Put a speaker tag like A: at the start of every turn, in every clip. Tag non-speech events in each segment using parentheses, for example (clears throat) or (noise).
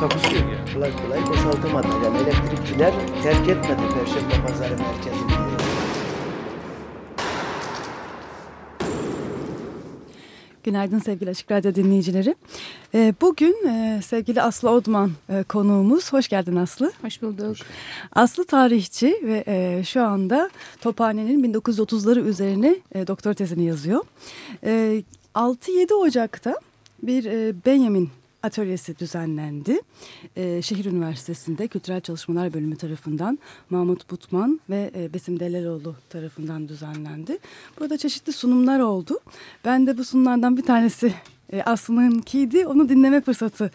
A: Takusuyor ya.
B: kolay kolay boşaltamadı. Yani elektrikçiler terk etmedi Perşembe Pazarı merkezini.
C: Günaydın sevgili Açık Radyo dinleyicileri. Ee, bugün e, sevgili Aslı Odman e, konuğumuz. Hoş geldin Aslı.
D: Hoş bulduk.
C: Aslı tarihçi ve e, şu anda Tophane'nin 1930'ları üzerine doktor tezini yazıyor. 6-7 Ocak'ta bir Benjamin atölyesi düzenlendi. Ee, Şehir Üniversitesi'nde Kültürel Çalışmalar Bölümü tarafından Mahmut Butman ve e, Besim Deleloğlu tarafından düzenlendi. Burada çeşitli sunumlar oldu. Ben de bu sunumlardan bir tanesi e, Aslı'nınkiydi. Onu dinleme fırsatı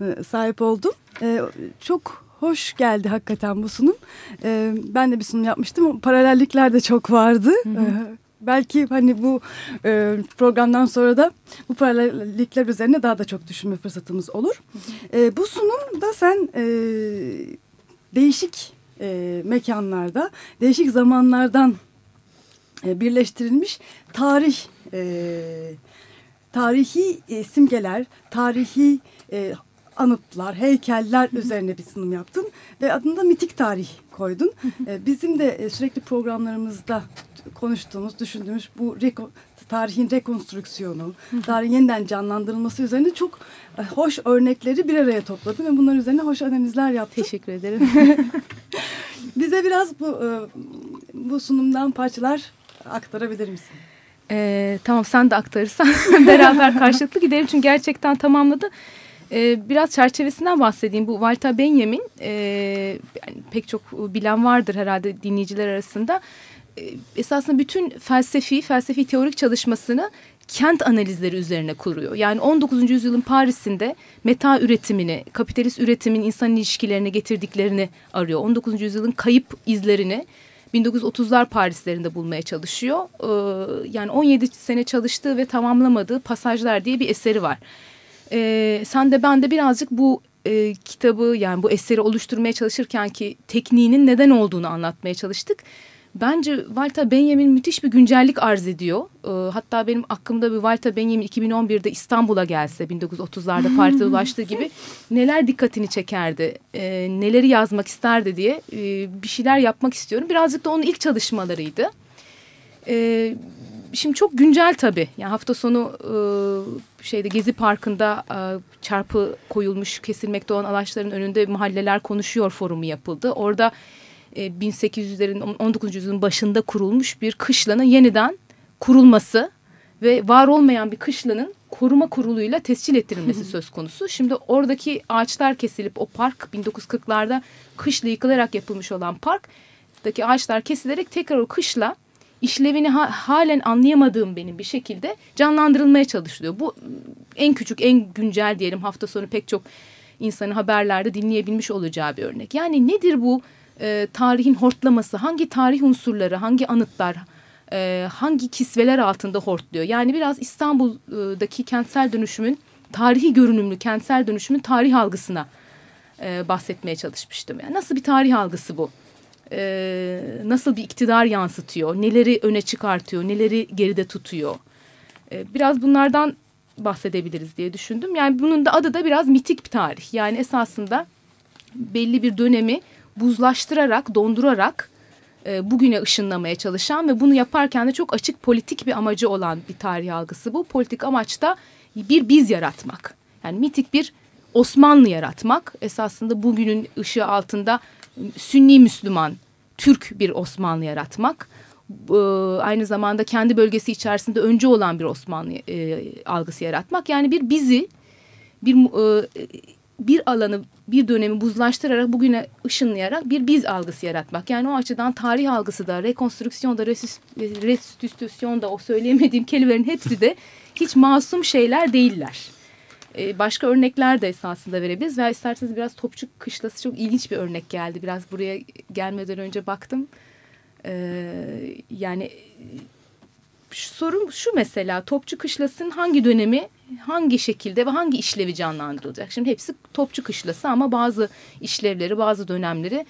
C: e, sahip oldum. E, çok hoş geldi hakikaten bu sunum. E, ben de bir sunum yapmıştım. Paralellikler de çok vardı. Hı hı. E, belki hani bu e, programdan sonra da bu paralellikler üzerine daha da çok düşünme fırsatımız olur. E, bu sunumda sen e, değişik e, mekanlarda, değişik zamanlardan e, birleştirilmiş tarih, e, tarihi e, simgeler, tarihi e, anıtlar, heykeller üzerine bir sunum yaptın ve adını da mitik tarih koydun. E, bizim de e, sürekli programlarımızda konuştuğumuz, düşündüğümüz bu reko tarihin rekonstrüksiyonu, tarihin yeniden canlandırılması üzerine çok e, hoş örnekleri bir araya topladım ve bunlar üzerine hoş analizler yaptım.
D: Teşekkür ederim. (laughs)
C: Bize biraz bu e, bu sunumdan parçalar aktarabilir misin?
D: Ee, tamam sen de aktarırsan (laughs) beraber karşılıklı gidelim çünkü gerçekten tamamladı. Ee, biraz çerçevesinden bahsedeyim. Bu Walter Benjamin e, yani pek çok bilen vardır herhalde dinleyiciler arasında. E, esasında bütün felsefi, felsefi teorik çalışmasını kent analizleri üzerine kuruyor. Yani 19. yüzyılın Paris'inde meta üretimini, kapitalist üretimin insan ilişkilerine getirdiklerini arıyor. 19. yüzyılın kayıp izlerini 1930'lar Parislerinde bulmaya çalışıyor. Ee, yani 17 sene çalıştığı ve tamamlamadığı Pasajlar diye bir eseri var. Ee, sen de ben de birazcık bu e, kitabı yani bu eseri oluşturmaya çalışırken ki tekniğinin neden olduğunu anlatmaya çalıştık. Bence Walter Benjamin müthiş bir güncellik arz ediyor. Ee, hatta benim aklımda bir Walter Benjamin 2011'de İstanbul'a gelse 1930'larda Paris'e ulaştığı gibi neler dikkatini çekerdi, e, neleri yazmak isterdi diye e, bir şeyler yapmak istiyorum. Birazcık da onun ilk çalışmalarıydı. E, şimdi çok güncel tabii. Yani hafta sonu e, şeyde Gezi Parkı'nda e, çarpı koyulmuş kesilmekte olan ağaçların önünde mahalleler konuşuyor forumu yapıldı. Orada 1800'lerin 19. yüzyılın başında kurulmuş bir kışlanın yeniden kurulması ve var olmayan bir kışlanın koruma kuruluyla tescil ettirilmesi söz konusu. Şimdi oradaki ağaçlar kesilip o park 1940'larda kışla yıkılarak yapılmış olan parktaki ağaçlar kesilerek tekrar o kışla işlevini ha, halen anlayamadığım benim bir şekilde canlandırılmaya çalışılıyor. Bu en küçük en güncel diyelim hafta sonu pek çok insanın haberlerde dinleyebilmiş olacağı bir örnek. Yani nedir bu e, tarihin hortlaması, hangi tarih unsurları, hangi anıtlar, e, hangi kisveler altında hortluyor? Yani biraz İstanbul'daki kentsel dönüşümün, tarihi görünümlü kentsel dönüşümün tarih algısına e, bahsetmeye çalışmıştım. Yani nasıl bir tarih algısı bu? E, nasıl bir iktidar yansıtıyor? Neleri öne çıkartıyor? Neleri geride tutuyor? E, biraz bunlardan bahsedebiliriz diye düşündüm. Yani bunun da adı da biraz mitik bir tarih. Yani esasında belli bir dönemi buzlaştırarak, dondurarak e, bugüne ışınlamaya çalışan ve bunu yaparken de çok açık politik bir amacı olan bir tarih algısı bu. Politik amaç da bir biz yaratmak. Yani mitik bir Osmanlı yaratmak. Esasında bugünün ışığı altında Sünni Müslüman, Türk bir Osmanlı yaratmak. E, aynı zamanda kendi bölgesi içerisinde önce olan bir Osmanlı e, algısı yaratmak. Yani bir bizi, bir e, bir alanı bir dönemi buzlaştırarak bugüne ışınlayarak bir biz algısı yaratmak. Yani o açıdan tarih algısı da, rekonstrüksiyon da, restitüsyon da o söyleyemediğim kelimelerin hepsi de hiç masum şeyler değiller. E, başka örnekler de esasında verebiliriz. Veya isterseniz biraz Topçu Kışlası çok ilginç bir örnek geldi. Biraz buraya gelmeden önce baktım. E, yani şu, sorun şu mesela Topçu Kışlası'nın hangi dönemi hangi şekilde ve hangi işlevi canlandırılacak? Şimdi hepsi Topçu Kışlası ama bazı işlevleri bazı dönemleri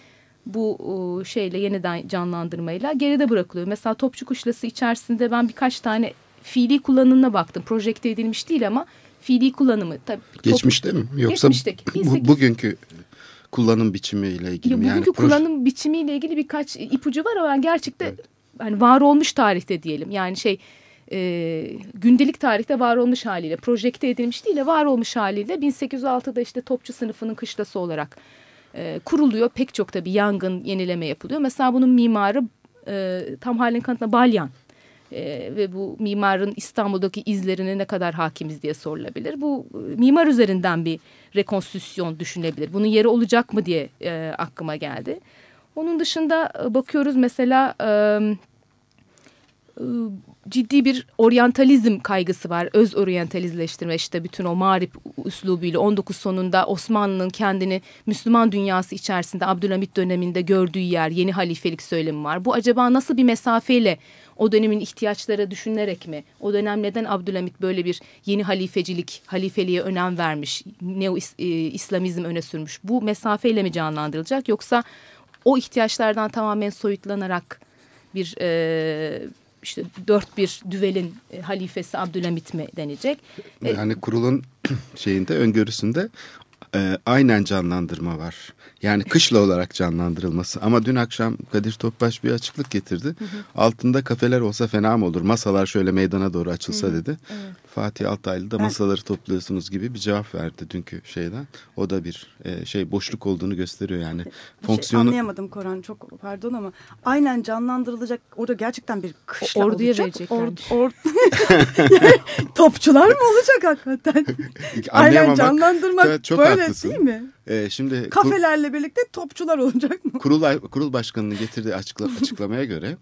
D: bu şeyle yeniden canlandırmayla geride bırakılıyor. Mesela Topçu Kışlası içerisinde ben birkaç tane fiili kullanımına baktım. Projekte edilmiş değil ama fiili kullanımı. Tabii,
E: Geçmişte mi? Yoksa bu, bugünkü kullanım biçimiyle ilgili
D: ya,
E: mi?
D: Bugünkü yani kullanım biçimiyle ilgili birkaç ipucu var ama gerçekten evet. hani var olmuş tarihte diyelim. Yani şey e, gündelik tarihte var olmuş haliyle projekte edilmiş değil de var olmuş haliyle 1806'da işte topçu sınıfının kışlası olarak e, kuruluyor. Pek çok da bir yangın yenileme yapılıyor. Mesela bunun mimarı e, tam halin kanıtına Balyan. E, ve bu mimarın İstanbul'daki izlerine ne kadar hakimiz diye sorulabilir. Bu e, mimar üzerinden bir rekonstrüksiyon düşünebilir. Bunun yeri olacak mı diye e, aklıma geldi. Onun dışında e, bakıyoruz mesela... E, e ciddi bir oryantalizm kaygısı var. Öz oryantalizleştirme işte bütün o mağrip üslubuyla 19 sonunda Osmanlı'nın kendini Müslüman dünyası içerisinde Abdülhamit döneminde gördüğü yer yeni halifelik söylemi var. Bu acaba nasıl bir mesafeyle o dönemin ihtiyaçları düşünerek mi? O dönem neden Abdülhamit böyle bir yeni halifecilik, halifeliğe önem vermiş, neo e, öne sürmüş? Bu mesafeyle mi canlandırılacak yoksa o ihtiyaçlardan tamamen soyutlanarak bir e, işte dört bir düvelin e, halifesi Abdülhamit mi denecek?
E: E, yani kurulun (clears throat) şeyinde öngörüsünde e, aynen canlandırma var. Yani kışla olarak canlandırılması. Ama dün akşam Kadir Topbaş bir açıklık getirdi. Hı hı. Altında kafeler olsa fena mı olur? Masalar şöyle meydana doğru açılsa hı hı. dedi. Evet. Fatih Altaylı da masaları topluyorsunuz gibi bir cevap verdi dünkü şeyden. O da bir e, şey boşluk olduğunu gösteriyor yani.
C: Bir Fonksiyonu... Şey anlayamadım Koran çok pardon ama aynen canlandırılacak orada gerçekten bir kışla
D: Orduya
C: olacak.
D: verecekler. Or,
C: or... (laughs) topçular mı olacak hakikaten? (laughs) aynen canlandırmak çok böyle haklısın. değil mi?
E: Ee, şimdi
C: kafelerle birlikte topçular olacak mı?
E: Kurul kurul başkanının getirdiği açıkla, (laughs) açıklamaya göre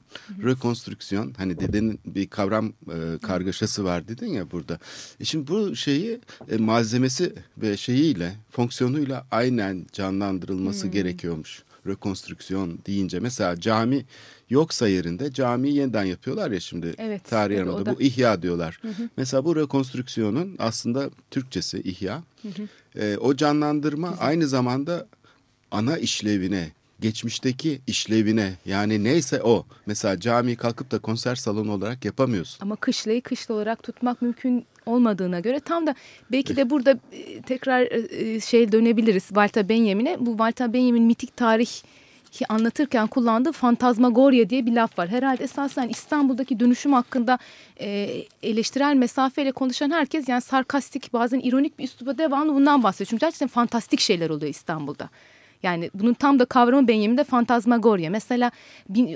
E: rekonstrüksiyon hani dedenin bir kavram e, kargaşası var dedin ya burada. E şimdi bu şeyi e, malzemesi ve şeyiyle fonksiyonuyla aynen canlandırılması hmm. gerekiyormuş. Rekonstrüksiyon deyince mesela cami yoksa yerinde camiyi yeniden yapıyorlar ya şimdi evet, tarih evet, bu ihya diyorlar. Hı hı. Mesela bu rekonstrüksiyonun aslında Türkçesi ihya. Hı hı. E, o canlandırma Güzel. aynı zamanda ana işlevine geçmişteki işlevine yani neyse o. Mesela camiyi kalkıp da konser salonu olarak yapamıyorsun.
D: Ama kışlayı kışla olarak tutmak mümkün olmadığına göre tam da belki de burada e, tekrar şey dönebiliriz Walter Benjamin'e. Bu Walter Benjamin mitik tarih anlatırken kullandığı fantazmagorya diye bir laf var. Herhalde esasen İstanbul'daki dönüşüm hakkında e, eleştirel mesafeyle konuşan herkes yani sarkastik bazen ironik bir üsluba devamlı bundan bahsediyor. Çünkü gerçekten fantastik şeyler oluyor İstanbul'da. Yani bunun tam da kavramı Benjamin'de fantazmagorya. Mesela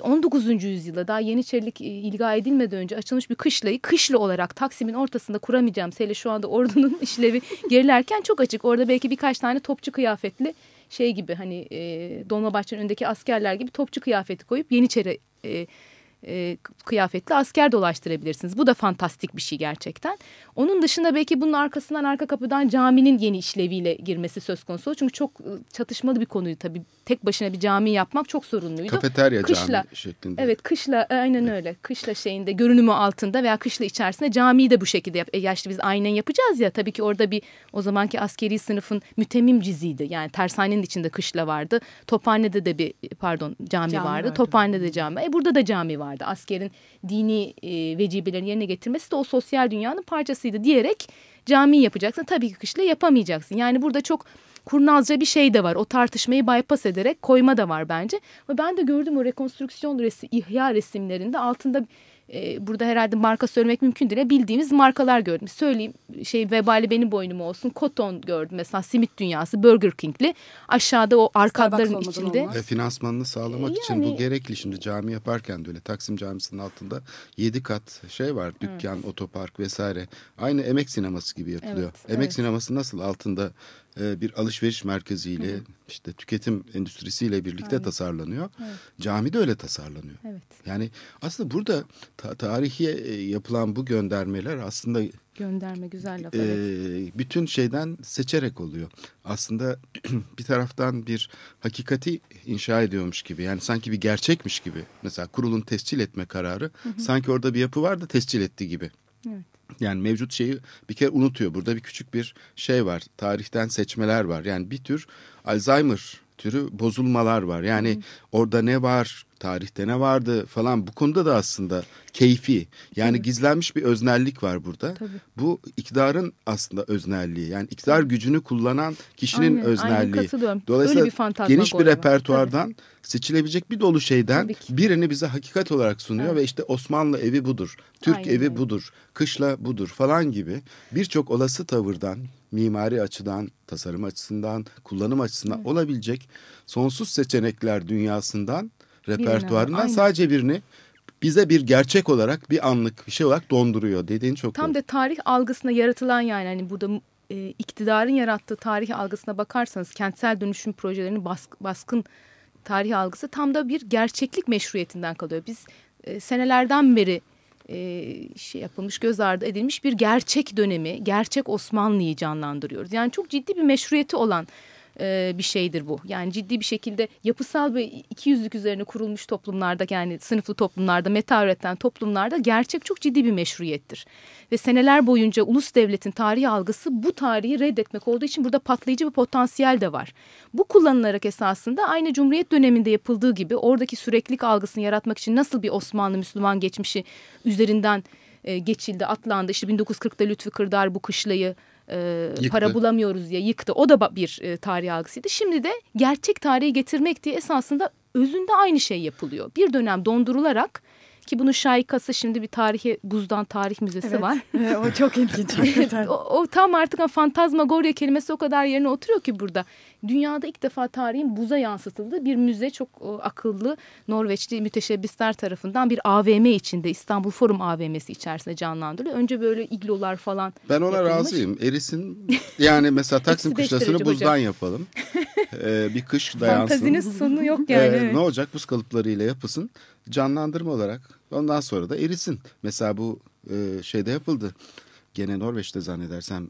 D: 19. yüzyılda daha Yeniçerilik e, ilga edilmeden önce açılmış bir kışlayı kışla olarak Taksim'in ortasında kuramayacağım. Hele şu anda ordunun (laughs) işlevi gerilerken çok açık. Orada belki birkaç tane topçu kıyafetli şey gibi hani e, Dolmabahçe'nin önündeki askerler gibi topçu kıyafeti koyup Yeniçeri e, e, kıyafetli asker dolaştırabilirsiniz. Bu da fantastik bir şey gerçekten. Onun dışında belki bunun arkasından arka kapıdan caminin yeni işleviyle girmesi söz konusu. Çünkü çok e, çatışmalı bir konuydu tabii. Tek başına bir cami yapmak çok sorunluydu.
E: Kafeterya kışla, cami şeklinde.
D: Evet kışla aynen öyle. Kışla şeyinde görünümü altında veya kışla içerisinde camiyi de bu şekilde yap. E, yaşlı biz aynen yapacağız ya tabii ki orada bir o zamanki askeri sınıfın mütemmim ciziydi. Yani tersanenin içinde kışla vardı. Tophane'de de bir pardon cami, cami vardı. vardı. Tophane'de cami. E, burada da cami vardı. Askerin dini e, vecibelerini yerine getirmesi de o sosyal dünyanın parçasıydı diyerek cami yapacaksın. Tabii ki kışla yapamayacaksın. Yani burada çok kurnazca bir şey de var. O tartışmayı bypass ederek koyma da var bence. Ama ben de gördüm o rekonstrüksiyon resim, ihya resimlerinde altında e, burada herhalde marka söylemek mümkün değil. Bildiğimiz markalar gördüm. Söyleyeyim şey vebali benim boynuma olsun. Koton gördüm mesela simit dünyası Burger King'li. Aşağıda o arkadların içinde.
E: E, finansmanını sağlamak yani, için bu gerekli. Şimdi cami yaparken de öyle. Taksim Camisi'nin altında yedi kat şey var. Dükkan, evet. otopark vesaire. Aynı emek sineması gibi yapılıyor. Evet, emek evet. sineması nasıl altında e, bir alışveriş merkeziyle işte tüketim endüstrisiyle birlikte
D: Aynen.
E: tasarlanıyor.
D: Evet.
E: Cami de öyle tasarlanıyor.
D: Evet.
E: Yani aslında burada ta tarihe e, yapılan bu göndermeler aslında
D: Gönderme güzel laf.
E: e,
D: evet.
E: bütün şeyden seçerek oluyor. Aslında (clears throat) bir taraftan bir hakikati inşa ediyormuş gibi. Yani sanki bir gerçekmiş gibi. Mesela kurulun tescil etme kararı sanki orada bir yapı var da tescil etti gibi.
D: Evet.
E: Yani mevcut şeyi bir kere unutuyor. Burada bir küçük bir şey var. Tarihten seçmeler var. Yani bir tür Alzheimer türü bozulmalar var. Yani orada ne var, tarihte ne vardı falan bu konuda da aslında keyfi. Yani gizlenmiş bir öznellik var burada.
D: Tabii.
E: Bu iktidarın aslında öznelliği. Yani iktidar gücünü kullanan kişinin
D: Aynen, aynen
E: öznelliği.
D: katılıyorum.
E: Dolayısıyla
D: Öyle bir
E: geniş bir repertuardan seçilebilecek bir dolu şeyden
D: Tabii
E: birini bize hakikat olarak sunuyor
D: Evet.
E: ve işte Osmanlı evi budur, Türk
D: Aynen
E: evi
D: öyle.
E: budur, kışla budur falan gibi birçok olası tavırdan, mimari açıdan, tasarım açısından, kullanım açısından olabilecek sonsuz seçenekler dünyasından, repertuarından
D: aynen.
E: sadece birini bize bir gerçek olarak bir anlık bir şey olarak donduruyor dediğin çok
D: Tam
E: doğru.
D: da tarih algısına yaratılan yani hani burada e, iktidarın yarattığı tarih algısına bakarsanız kentsel dönüşüm projelerinin bask- baskın tarih algısı tam da bir gerçeklik meşruiyetinden kalıyor. Biz e, senelerden beri e, şey yapılmış göz ardı edilmiş bir gerçek dönemi, gerçek Osmanlı'yı canlandırıyoruz. Yani çok ciddi bir meşruiyeti olan e, bir şeydir bu. Yani ciddi bir şekilde yapısal ve ikiyüzlük üzerine kurulmuş toplumlarda yani sınıflı toplumlarda, meta üreten toplumlarda gerçek çok ciddi bir meşruiyettir. Ve seneler boyunca ulus devletin tarihi algısı bu tarihi reddetmek olduğu için burada patlayıcı bir potansiyel de var. Bu kullanılarak esasında aynı Cumhuriyet döneminde yapıldığı gibi oradaki süreklilik algısını yaratmak için nasıl bir Osmanlı Müslüman geçmişi üzerinden e, geçildi, atlandı. İşte 1940'da Lütfü Kırdar bu kışlayı e,
E: Yıktı.
D: para bulamıyoruz diye yıktı. O da bir e, tarih algısıydı. Şimdi de gerçek tarihi getirmek diye esasında özünde aynı şey yapılıyor. Bir dönem dondurularak ki bunun şaikası şimdi bir tarihi buzdan tarih müzesi
C: Evet.
D: var. (laughs)
C: E, o çok ilginç (laughs)
D: o, o tam artık o fantazmagorya kelimesi o kadar yerine oturuyor ki burada. Dünyada ilk defa tarihin buza yansıtıldığı bir müze çok o, akıllı Norveçli müteşebbisler tarafından bir AVM içinde İstanbul Forum AVM'si içerisinde canlandırılıyor. Önce böyle iglolar falan
E: Ben ona
D: yapılmış.
E: razıyım. Erisin. Yani mesela (laughs) Taksim kışlasını buzdan
D: hocam.
E: yapalım. (laughs) Ee, bir kış dayansın.
D: Fantazinin sonu yok
E: Ee,
D: yani. evet.
E: Ne olacak buz kalıplarıyla yapısın. Canlandırma olarak. Ondan sonra da erisin. Mesela bu e, şeyde yapıldı. Gene Norveç'te zannedersem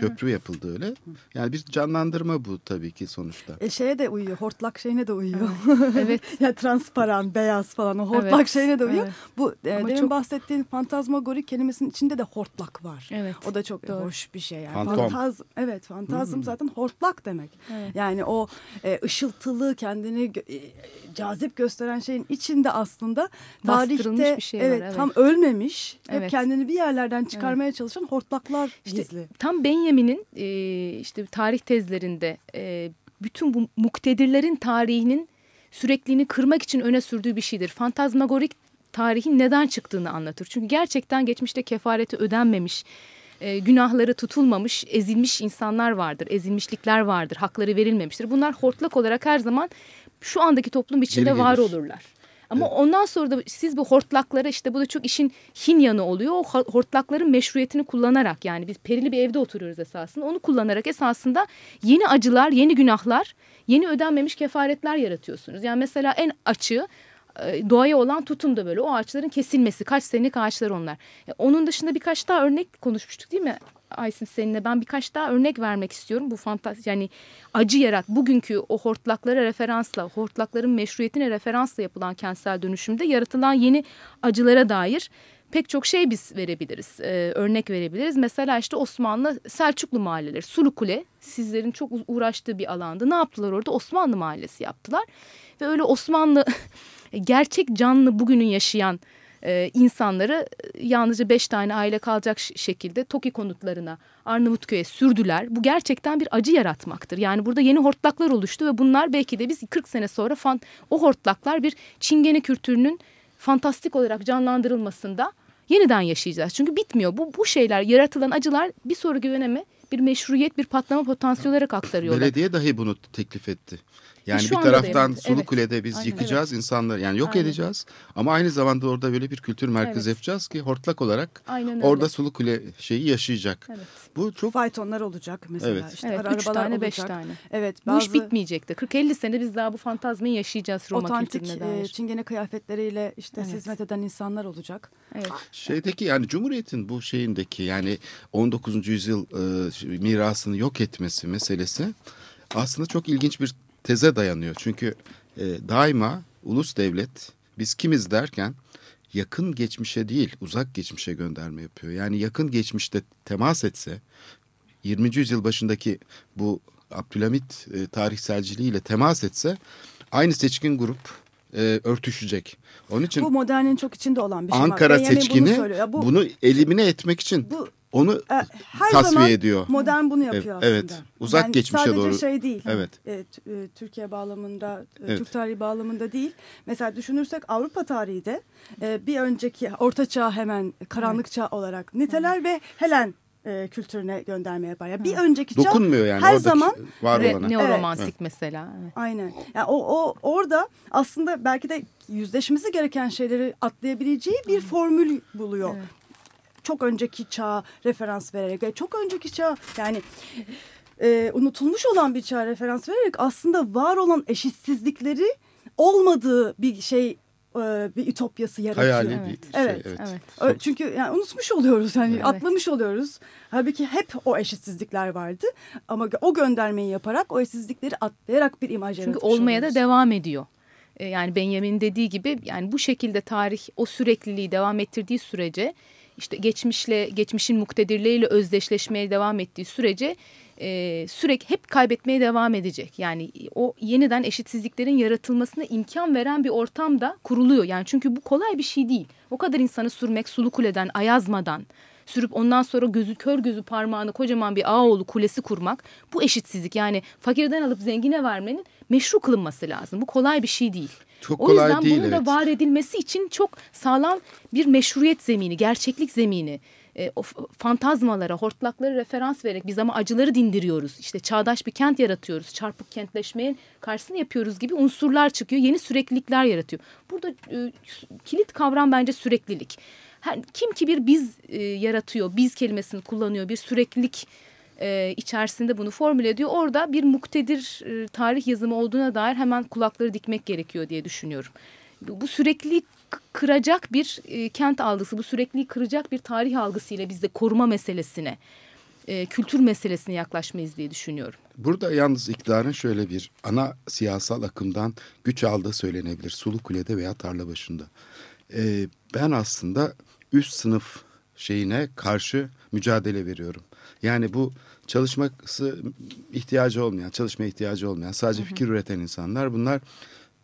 E: köprü yapıldı öyle. Yani bir canlandırma bu tabii ki sonuçta.
C: E, şeye de uyuyor, hortlak şeyine de uyuyor. (laughs)
D: Evet.
C: ya transparan, beyaz falan o hortlak
D: Evet,
C: şeyine de uyuyor.
D: evet.
C: Bu e,
D: Ama
C: demin
D: çok-
C: bahsettiğin fantazmagori kelimesinin içinde de hortlak var.
D: Evet,
C: O da çok
D: doğru.
C: hoş bir şey yani.
E: Fantom.
C: Fantaz, evet, fantazm zaten hortlak demek.
D: Evet.
C: Yani o e, ışıltılı, kendini e, cazip gösteren şeyin içinde aslında tarihte
D: bir şey var,
C: evet,
D: evet.
C: tam ölmemiş, hep
D: Evet.
C: kendini bir yerlerden çıkarmaya çalışan hortlaklar
D: İşte
C: gizli.
D: tam Benjamin'in e, işte tarih tezlerinde e, bütün bu muktedirlerin tarihinin sürekliliğini kırmak için öne sürdüğü bir şeydir. Fantazmagorik tarihin neden çıktığını anlatır. Çünkü gerçekten geçmişte kefareti ödenmemiş, e, günahları tutulmamış, ezilmiş insanlar vardır, ezilmişlikler vardır, hakları verilmemiştir. Bunlar hortlak olarak her zaman şu andaki toplum içinde
E: Geri
D: var
E: gelir.
D: olurlar. Ama ondan sonra da siz bu hortlaklara işte bu da çok işin hin yanı oluyor. O hortlakların meşruiyetini kullanarak yani biz perili bir evde oturuyoruz esasında. Onu kullanarak esasında yeni acılar, yeni günahlar, yeni ödenmemiş kefaretler yaratıyorsunuz. Yani mesela en açığı e, doğaya olan tutum da böyle. O ağaçların kesilmesi. Kaç senelik ağaçlar onlar. E, Onun dışında birkaç daha örnek konuşmuştuk değil mi? Aysim seninle ben birkaç daha örnek vermek istiyorum. Bu fantastik yani acı yarat bugünkü o hortlaklara referansla, hortlakların meşruiyetine referansla yapılan kentsel dönüşümde yaratılan yeni acılara dair pek çok şey biz verebiliriz. Ee, örnek verebiliriz. Mesela işte Osmanlı Selçuklu mahalleleri, Sulukule sizlerin çok uğraştığı bir alandı. Ne yaptılar orada? Osmanlı mahallesi yaptılar. Ve öyle Osmanlı (laughs) gerçek canlı bugünün yaşayan e, insanları e, yalnızca beş tane aile kalacak şekilde TOKİ konutlarına Arnavutköy'e sürdüler. Bu gerçekten bir acı yaratmaktır. Yani burada yeni hortlaklar oluştu ve bunlar belki de biz 40 sene sonra fan, o hortlaklar bir çingene kültürünün fantastik olarak canlandırılmasında yeniden yaşayacağız. Çünkü bitmiyor. Bu, bu şeyler yaratılan acılar bir sonraki döneme bir meşruiyet, bir patlama potansiyeli olarak aktarıyorlar.
E: Belediye dahi bunu teklif etti. Yani
D: şu
E: bir taraftan
D: evet,
E: Sulu
D: evet.
E: Kule'de biz
D: Aynen,
E: yıkacağız insanları yani yok
D: Aynen.
E: edeceğiz ama aynı zamanda orada böyle bir kültür merkezi
D: Evet.
E: yapacağız ki hortlak olarak
D: Aynen öyle.
E: orada Sulu Kule şeyi yaşayacak.
D: Evet.
E: Bu çok
C: Faytonlar olacak mesela.
E: Evet.
C: İşte
D: Evet,
C: ara
D: üç
C: arabalar
D: tane, beş
C: olacak.
D: tane.
C: Evet,
D: Bu
C: bazı
D: iş bitmeyecekti. 40-50 sene biz daha bu fantazmayı yaşayacağız Roma
C: otantik
D: kültürüne
C: e,
D: dair.
C: çingene kıyafetleriyle işte
D: Evet.
C: hizmet eden insanlar olacak.
D: Evet.
E: şeydeki yani Cumhuriyet'in bu şeyindeki yani 19. yüzyıl e, mirasını yok etmesi meselesi aslında çok ilginç bir teze dayanıyor. Çünkü e, daima ulus devlet biz kimiz derken yakın geçmişe değil uzak geçmişe gönderme yapıyor. Yani yakın geçmişte temas etse 20. yüzyıl başındaki bu Abdülhamit e, tarihselciliğiyle temas etse aynı seçkin grup e, örtüşecek. Onun için
C: Bu modernin çok içinde olan bir şey.
E: Ankara
C: Benjamin
E: seçkini
C: bunu, söylüyor. Ya bu,
E: bunu elimine etmek için
C: bu
E: onu
C: e, her
E: tasfiye
C: zaman
E: ediyor.
C: modern bunu yapıyor
E: Evet,
C: aslında.
E: evet. Uzak geçmişe
C: sadece
E: doğru.
C: şey değil.
E: Evet.
C: e, t- e, Türkiye bağlamında, e,
E: Evet.
C: Türk tarihi bağlamında değil. Mesela düşünürsek Avrupa tarihi de e, bir önceki Orta Çağ hemen karanlık çağ olarak niteler ve Helen e, kültürüne gönderme yapar. Yani bir önceki çağ
E: Dokunmuyor yani
C: her zaman
E: var
D: Ve
E: olana.
D: neoromantik mesela. Evet.
C: Aynen. Yani o, o orada aslında belki de yüzleşmesi gereken şeyleri atlayabileceği bir formül buluyor.
D: Evet.
C: Çok önceki çağa referans vererek, ve çok önceki çağ yani e, unutulmuş olan bir çağa referans vererek aslında var olan eşitsizlikleri olmadığı bir şey e, bir ütopyası yaratıyor.
E: Hayali
D: Evet.
E: bir şey.
C: Evet.
E: Evet.
D: Evet.
C: Çünkü yani unutmuş oluyoruz yani
D: Evet.
C: atlamış oluyoruz. Halbuki hep o eşitsizlikler vardı ama o göndermeyi yaparak o eşitsizlikleri atlayarak bir imaj
D: Çünkü
C: yaratmış
D: olmaya da
C: oluyoruz.
D: devam ediyor. E, Yani Benjamin dediği gibi yani bu şekilde tarih o sürekliliği devam ettirdiği sürece işte geçmişle geçmişin muktedirleriyle özdeşleşmeye devam ettiği sürece e, sürekli hep kaybetmeye devam edecek. Yani o yeniden eşitsizliklerin yaratılmasına imkan veren bir ortam da kuruluyor. Yani çünkü bu kolay bir şey değil. O kadar insanı sürmek Sulu Kule'den, Ayazma'dan sürüp ondan sonra gözü kör gözü parmağını kocaman bir Ağoğlu kulesi kurmak bu eşitsizlik. Yani fakirden alıp zengine vermenin meşru kılınması lazım. Bu kolay bir şey değil.
E: Çok
D: o
E: kolay
D: yüzden
E: değil,
D: bunun da
E: evet.
D: var edilmesi için çok sağlam bir meşruiyet zemini, gerçeklik zemini. E, o fantazmalara, hortlaklara referans vererek biz ama acıları dindiriyoruz. İşte çağdaş bir kent yaratıyoruz. Çarpık kentleşmenin karşısını yapıyoruz gibi unsurlar çıkıyor. Yeni süreklilikler yaratıyor. Burada e, kilit kavram bence süreklilik. Her, kim ki bir biz e, yaratıyor, biz kelimesini kullanıyor, bir süreklilik e, içerisinde bunu formüle ediyor. Orada bir muktedir e, tarih yazımı olduğuna dair hemen kulakları dikmek gerekiyor diye düşünüyorum. Bu, bu sürekliliği k- kıracak bir e, kent algısı, bu sürekliliği kıracak bir tarih algısıyla biz de koruma meselesine, e, kültür meselesine yaklaşmayız diye düşünüyorum.
E: Burada yalnız iktidarın şöyle bir ana siyasal akımdan güç aldığı söylenebilir. Sulu Kule'de veya Tarlabaşı'nda. Ee, ben aslında üst sınıf şeyine karşı mücadele veriyorum. Yani bu çalışması ihtiyacı olmayan, çalışmaya ihtiyacı olmayan, sadece fikir üreten insanlar bunlar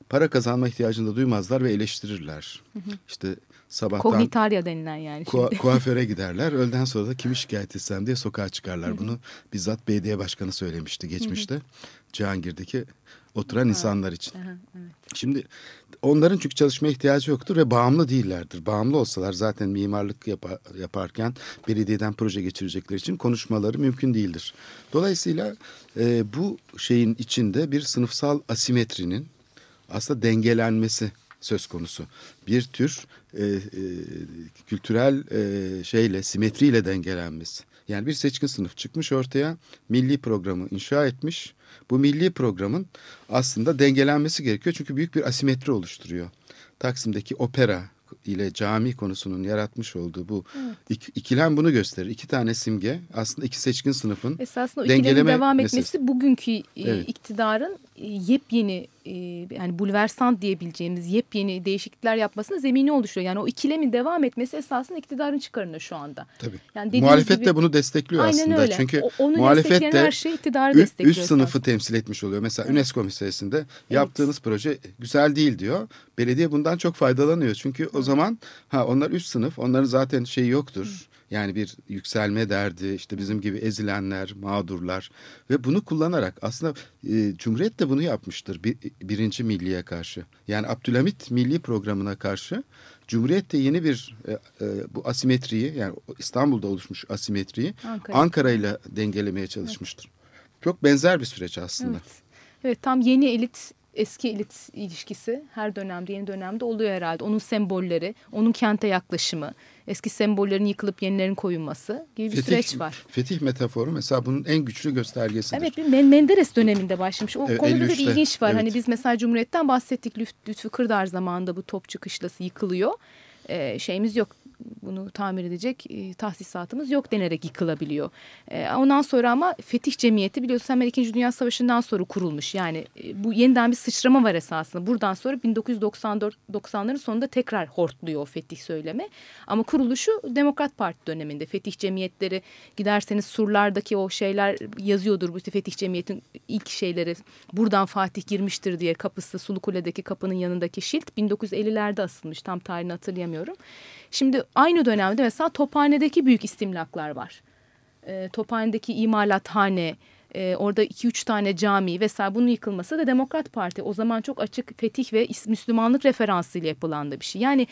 E: para kazanma ihtiyacını da duymazlar ve eleştirirler. İşte sabahtan
D: Kognitarya denilen yani.
E: Kua- kuaföre giderler. (laughs) Öğleden sonra da kimi şikayet etsem diye sokağa çıkarlar. Bunu bizzat belediye başkanı söylemişti geçmişte. Cihangir'deki oturan insanlar için.
D: Aha, evet.
E: Şimdi onların çünkü çalışmaya ihtiyacı yoktur ve bağımlı değillerdir. Bağımlı olsalar zaten mimarlık yapa- yaparken belediyeden proje geçirecekleri için konuşmaları mümkün değildir. Dolayısıyla e, bu şeyin içinde bir sınıfsal asimetrinin aslında dengelenmesi söz konusu. Bir tür e, e, kültürel e, şeyle, simetriyle dengelenmesi. Yani bir seçkin sınıf çıkmış ortaya, milli programı inşa etmiş. Bu milli programın aslında dengelenmesi gerekiyor çünkü büyük bir asimetri oluşturuyor. Taksim'deki opera ile cami konusunun yaratmış olduğu bu ik- ikilem bunu gösterir. İki tane simge aslında iki seçkin sınıfın
D: Esasında
E: dengeleme
D: devam
E: meselesi.
D: etmesi bugünkü e,
E: Evet.
D: iktidarın yepyeni e, yani bulversant diyebileceğimiz yepyeni değişiklikler yapmasına zemini oluşuyor. Yani o ikilemin devam etmesi esasında iktidarın çıkarında şu anda.
E: Tabii.
D: Yani
E: Muhalefet
D: gibi-
E: de bunu destekliyor
D: Aynen
E: aslında.
D: öyle.
E: Çünkü
D: O- onu
E: muhalefet de
D: her şey iktidarı
E: ü-
D: destekliyor
E: üst sınıfı
D: esasında.
E: temsil etmiş oluyor. Mesela UNESCO meselesinde yaptığınız proje güzel değil diyor. Belediye bundan çok faydalanıyor. Çünkü o zaman ha onlar üst sınıf. Onların zaten şeyi yoktur. Yani bir yükselme derdi, işte bizim gibi ezilenler, mağdurlar ve bunu kullanarak aslında e, Cumhuriyet de bunu yapmıştır bir, birinci milliye karşı. Yani Abdülhamit milli programına karşı Cumhuriyet de yeni bir e, e, bu asimetriyi yani İstanbul'da oluşmuş asimetriyi
D: Ankara.
E: Ankara ile dengelemeye çalışmıştır. Çok benzer bir süreç aslında.
D: Evet. Evet tam yeni elit eski elit ilişkisi her dönemde yeni dönemde oluyor herhalde. Onun sembolleri, onun kente yaklaşımı, eski sembollerin yıkılıp yenilerin koyulması gibi bir
E: Fetih,
D: süreç var.
E: Fetih metaforu mesela bunun en güçlü göstergesidir.
D: Evet bir Men- Menderes döneminde başlamış. O
E: Evet,
D: konuda da bir
E: 53'te,
D: ilginç var. Hani
E: evet.
D: biz mesela Cumhuriyet'ten bahsettik. Lüt- Lütfü Kırdar zamanında bu Topçu Kışlası yıkılıyor. Ee, şeyimiz yok. Bunu tamir edecek e, tahsisatımız yok denerek yıkılabiliyor. E, ondan sonra ama Fetih Cemiyeti biliyorsun hemen 2. Dünya Savaşı'ndan sonra kurulmuş. Yani e, bu yeniden bir sıçrama var esasında. Buradan sonra 1994-90'ların sonunda tekrar hortluyor o Fetih söylemi. Ama kuruluşu Demokrat Parti döneminde. Fetih Cemiyetleri giderseniz surlardaki o şeyler yazıyordur. Bu işte Fetih Cemiyet'in ilk şeyleri buradan Fatih girmiştir diye kapısı Sulukule'deki kapının yanındaki şilt 1950'lerde asılmış. Tam tarihini hatırlayamıyorum. Şimdi aynı dönemde mesela Tophane'deki büyük istimlaklar var. E, Tophane'deki imalathane, e, orada iki üç tane cami vesaire bunun yıkılması da Demokrat Parti. O zaman çok açık fetih ve Müslümanlık referansıyla yapılan da bir şey. Yani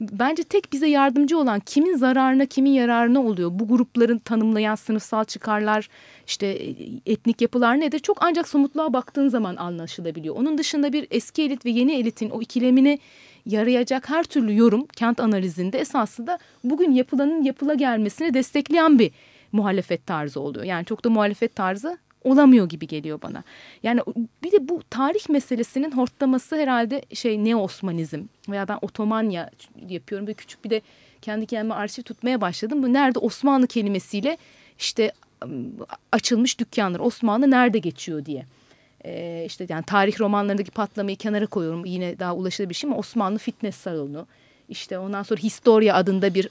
D: bence tek bize yardımcı olan kimin zararına kimin yararına oluyor? Bu grupların tanımlayan sınıfsal çıkarlar işte e, etnik yapılar nedir? Çok ancak somutluğa baktığın zaman anlaşılabiliyor. Onun dışında bir eski elit ve yeni elitin o ikilemini yarayacak her türlü yorum kent analizinde esasında bugün yapılanın yapıla gelmesini destekleyen bir muhalefet tarzı oluyor. Yani çok da muhalefet tarzı olamıyor gibi geliyor bana. Yani bir de bu tarih meselesinin hortlaması herhalde şey ne Osmanizm veya ben Otomanya yapıyorum. Bir küçük bir de kendi kendime arşiv tutmaya başladım. Bu nerede Osmanlı kelimesiyle işte açılmış dükkanlar Osmanlı nerede geçiyor diye. Ee, işte yani tarih romanlarındaki patlamayı kenara koyuyorum. Yine daha ulaşılır bir şey ama Osmanlı fitness salonu. İşte ondan sonra Historia adında bir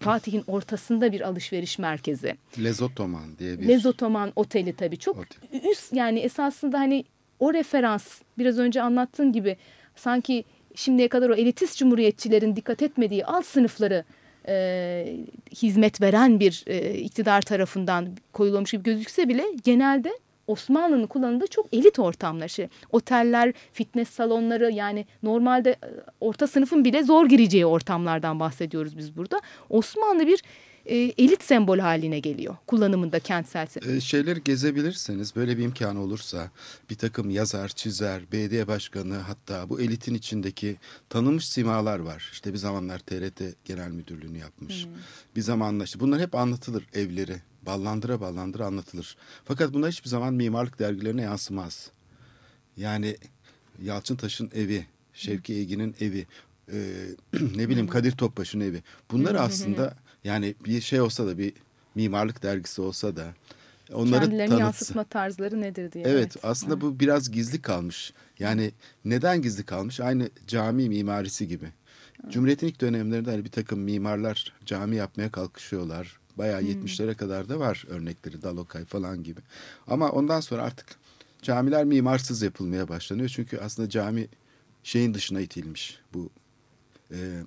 D: Fatih'in ortasında bir alışveriş merkezi.
E: Lezotoman diye bir
D: Lezotoman oteli tabii çok
E: Otel.
D: üst yani esasında hani o referans biraz önce anlattığın gibi sanki şimdiye kadar o elitist cumhuriyetçilerin dikkat etmediği alt sınıfları e, hizmet veren bir e, iktidar tarafından koyulmuş gibi gözükse bile genelde Osmanlı'nın kullandığı çok elit ortamlar. Oteller, fitness salonları yani normalde e, orta sınıfın bile zor gireceği ortamlardan bahsediyoruz biz burada. Osmanlı bir e, elit sembol haline geliyor kullanımında kentsel.
E: Ee, şeyleri gezebilirseniz böyle bir imkanı olursa bir takım yazar, çizer, belediye başkanı hatta bu elitin içindeki tanınmış simalar var. İşte bir zamanlar TRT Genel Müdürlüğünü yapmış.
D: Hmm.
E: Bir zamanlar işte bunlar hep anlatılır evleri. Ballandıra ballandıra anlatılır. Fakat bunlar hiçbir zaman mimarlık dergilerine yansımaz. Yani Yalçıntaş'ın evi, Şevki Egin'in evi, e, (clears throat) ne bileyim Kadir Topbaş'ın evi. Bunlar aslında yani bir şey olsa da bir mimarlık dergisi olsa da onları
D: Kendilerini
E: tanıtsa.
D: yansıtma tarzları nedir diye.
E: Evet, aslında bu biraz gizli kalmış. Yani neden gizli kalmış? Aynı cami mimarisi gibi. Cumhuriyet'in ilk dönemlerinde hani bir takım mimarlar cami yapmaya kalkışıyorlar. Bayağı 70'lere kadar da var örnekleri Dalokay falan gibi. Ama ondan sonra artık camiler mimarsız yapılmaya başlanıyor. Çünkü aslında cami şeyin dışına itilmiş. Bu e,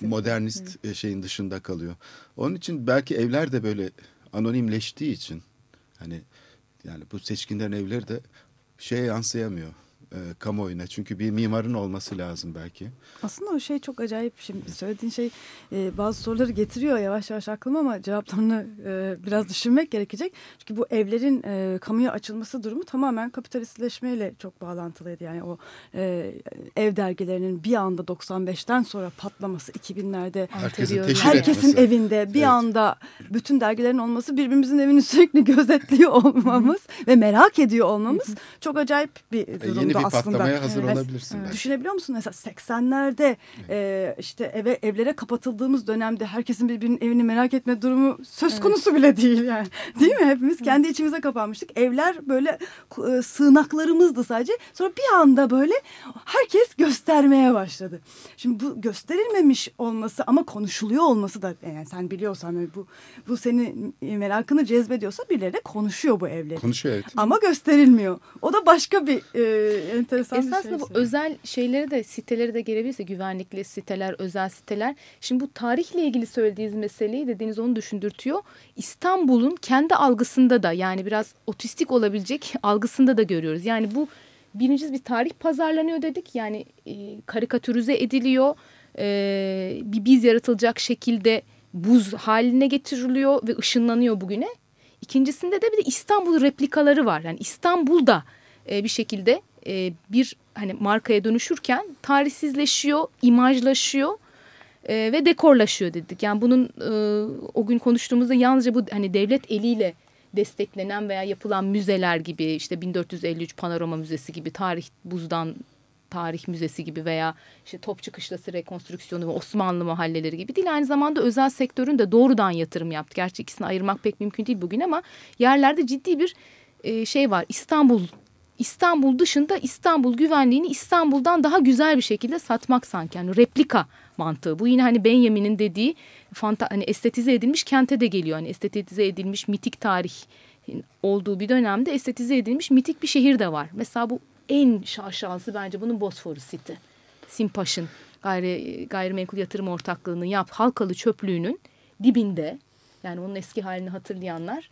E: modernist e, şeyin dışında kalıyor. Onun için belki evler de böyle anonimleştiği için hani yani bu seçkinlerin evleri de şeye yansıyamıyor e, kamuoyuna. Çünkü bir mimarın olması lazım belki.
C: Aslında o şey çok acayip. Şimdi söylediğin şey e, bazı soruları getiriyor yavaş yavaş aklıma ama cevaplarını e, biraz düşünmek gerekecek. Çünkü bu evlerin e, kamuya açılması durumu tamamen kapitalistleşmeyle çok bağlantılıydı. Yani o e, ev dergilerinin bir anda 95'ten sonra patlaması 2000'lerde
E: Herkesin
C: herkesin
E: etmesi.
C: evinde bir
E: Evet.
C: anda bütün dergilerin olması birbirimizin evini (laughs) sürekli gözetliyor olmamız ve merak ediyor olmamız çok acayip bir
E: E,
C: durumda
E: yeni bir
C: aslında.
E: patlamaya hazır
C: Evet.
E: olabilirsin belki.
C: Düşünebiliyor musun mesela 80'lerde e, işte eve evlere kapatıldığımız dönemde herkesin birbirinin evini merak etme durumu söz konusu bile değil yani. (laughs) Değil mi? Hepimiz kendi içimize kapanmıştık. Evler böyle e, sığınaklarımızdı sadece. Sonra bir anda böyle herkes göstermeye başladı. Şimdi bu gösterilmemiş olması ama konuşuluyor olması da yani sen biliyorsan bu bu senin merakını cezbediyorsa birileri de konuşuyor bu evleri.
E: Konuşuyor evet.
C: Ama gösterilmiyor. O da başka bir e, enteresan bir
D: Esasında
C: şey.
D: bu özel şeyleri de siteleri de gelebilirse güvenlikli siteler, özel siteler. Şimdi bu tarihle ilgili söylediğiniz meseleyi dediğiniz onu düşündürtüyor. İstanbul'un kendi algısında da yani biraz otistik olabilecek algısında da görüyoruz. Yani bu birincisi bir tarih pazarlanıyor dedik. Yani e, karikatürize ediliyor. E, bir biz yaratılacak şekilde buz haline getiriliyor ve ışınlanıyor bugüne. İkincisinde de bir de İstanbul replikaları var. Yani İstanbul'da e, bir şekilde e, bir hani markaya dönüşürken tarihsizleşiyor, imajlaşıyor e, ve dekorlaşıyor dedik. Yani bunun e, o gün konuştuğumuzda yalnızca bu hani devlet eliyle desteklenen veya yapılan müzeler gibi işte 1453 Panorama Müzesi gibi tarih buzdan tarih müzesi gibi veya işte Topçu Kışlası rekonstrüksiyonu ve Osmanlı mahalleleri gibi değil. Aynı zamanda özel sektörün de doğrudan yatırım yaptı. Gerçi ikisini ayırmak pek mümkün değil bugün ama yerlerde ciddi bir e, şey var. İstanbul İstanbul dışında İstanbul güvenliğini İstanbul'dan daha güzel bir şekilde satmak sanki. Yani replika mantığı. Bu yine hani Benjamin'in dediği hani estetize edilmiş kente de geliyor. Hani estetize edilmiş mitik tarih olduğu bir dönemde estetize edilmiş mitik bir şehir de var. Mesela bu en şaşalısı bence bunun Bosphorus City. Simpaş'ın gayri, gayrimenkul yatırım ortaklığının yap halkalı çöplüğünün dibinde yani onun eski halini hatırlayanlar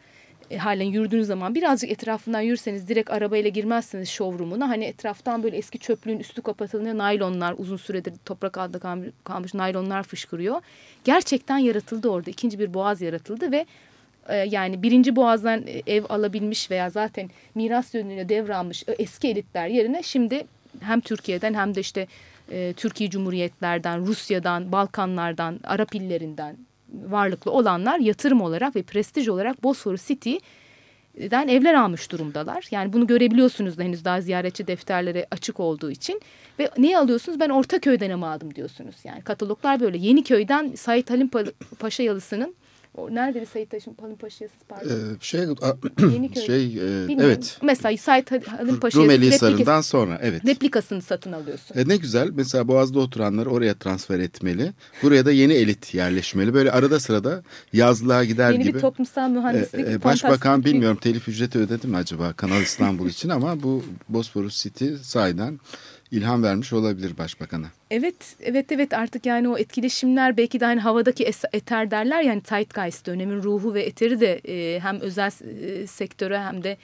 D: halen yürüdüğünüz zaman birazcık etrafından yürürseniz direkt arabayla girmezseniz showroom'una hani etraftan böyle eski çöplüğün üstü kapatılıyor naylonlar uzun süredir toprak altında kalmış naylonlar fışkırıyor. Gerçekten yaratıldı orada ikinci bir boğaz yaratıldı ve e, yani birinci boğazdan ev alabilmiş veya zaten miras yönüyle devralmış e, eski elitler yerine şimdi hem Türkiye'den hem de işte e, Türkiye Cumhuriyetlerden, Rusya'dan, Balkanlardan, Arap illerinden varlıklı olanlar yatırım olarak ve prestij olarak Bosphorus City'den evler almış durumdalar. Yani bunu görebiliyorsunuz da henüz daha ziyaretçi defterleri açık olduğu için. Ve neyi alıyorsunuz? Ben Ortaköy'den ama aldım diyorsunuz. Yani kataloglar böyle. Yeniköy'den Sait Halim Paşa Yalısı'nın nerede Taş'ın Halim Paşa'sı pardon.
E: Ee, şey (clears throat) şey e, evet.
D: Mesela Sayit Halim
E: Rumeli Hisarı'ndan sonra evet.
D: Replikasını satın alıyorsun.
E: E, ne güzel. Mesela Boğaz'da oturanları oraya transfer etmeli. Buraya da yeni elit yerleşmeli. Böyle arada sırada yazlığa gider
D: yeni
E: gibi.
D: Yeni bir toplumsal mühendislik.
E: E, başbakan bilmiyorum telif ücreti ödedi mi acaba Kanal İstanbul için ama bu Bosporus City sayeden ilham vermiş olabilir başbakana.
D: Evet, evet, evet artık yani o etkileşimler belki de hani havadaki eter derler yani zeitgeist dönemin ruhu ve eteri de e, hem özel e, sektöre hem de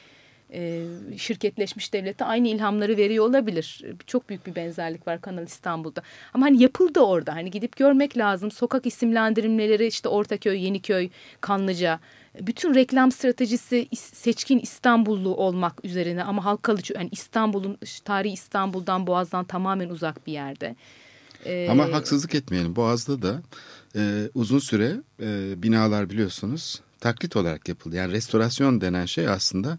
D: e, şirketleşmiş devlete aynı ilhamları veriyor olabilir. Çok büyük bir benzerlik var Kanal İstanbul'da. Ama hani yapıldı orada. Hani gidip görmek lazım. Sokak isimlendirmeleri işte Ortaköy, Yeniköy, Kanlıca bütün reklam stratejisi seçkin İstanbullu olmak üzerine ama halkalı yani İstanbul'un tarihi İstanbul'dan Boğaz'dan tamamen uzak bir yerde.
E: Ee, ama haksızlık etmeyelim. Boğaz'da da e, uzun süre e, binalar biliyorsunuz taklit olarak yapıldı. Yani restorasyon denen şey aslında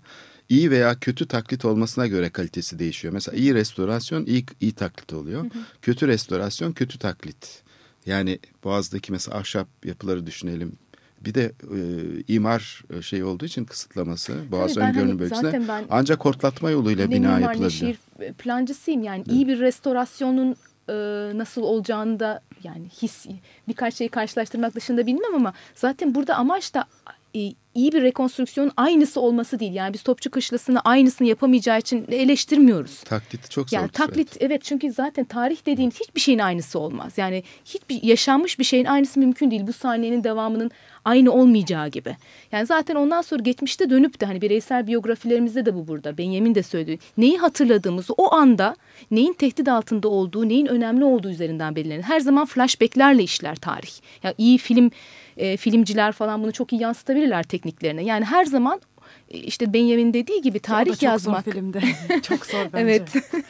E: iyi veya kötü taklit olmasına göre kalitesi değişiyor. Mesela iyi restorasyon iyi, iyi taklit oluyor. Hı hı. Kötü restorasyon kötü taklit. Yani Boğaz'daki mesela ahşap yapıları düşünelim. Bir de e, imar e, şey olduğu için kısıtlaması Boğaz Tabii öngörünün hani bölgesinde ben, ancak kortlatma yoluyla bina yapılabilir.
D: Şehir plancısıyım yani evet. iyi bir restorasyonun e, nasıl olacağını da yani his birkaç şeyi karşılaştırmak dışında bilmem ama zaten burada amaç da e, iyi bir rekonstrüksiyon aynısı olması değil. Yani biz Topçu Kışlası'nı aynısını yapamayacağı için eleştirmiyoruz.
E: Taklit çok zor.
D: Yani taklit evet. evet çünkü zaten tarih dediğin hiçbir şeyin aynısı olmaz. Yani hiçbir yaşanmış bir şeyin aynısı mümkün değil. Bu sahnenin devamının aynı olmayacağı gibi. Yani zaten ondan sonra geçmişte dönüp de hani bireysel biyografilerimizde de bu burada. Benjamin de söyledi. Neyi hatırladığımızı o anda neyin tehdit altında olduğu, neyin önemli olduğu üzerinden belirlenir. Her zaman flashbacklerle işler tarih. Yani iyi film e, filmciler falan bunu çok iyi yansıtabilirler tekniklerine. Yani her zaman e, işte Benjamin dediği gibi tarih çok yazmak.
C: Çok zor filmde. (laughs) çok zor bence.
D: evet. (laughs)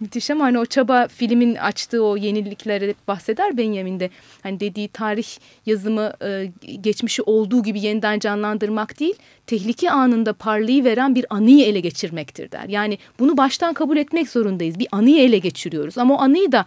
D: Müthiş ama hani o çaba filmin açtığı o yeniliklere bahseder Benjamin'de. Hani dediği tarih yazımı e, geçmişi olduğu gibi yeniden canlandırmak değil, tehlike anında parlayı veren bir anıyı ele geçirmektir der. Yani bunu baştan kabul etmek zorundayız. Bir anıyı ele geçiriyoruz ama o anıyı da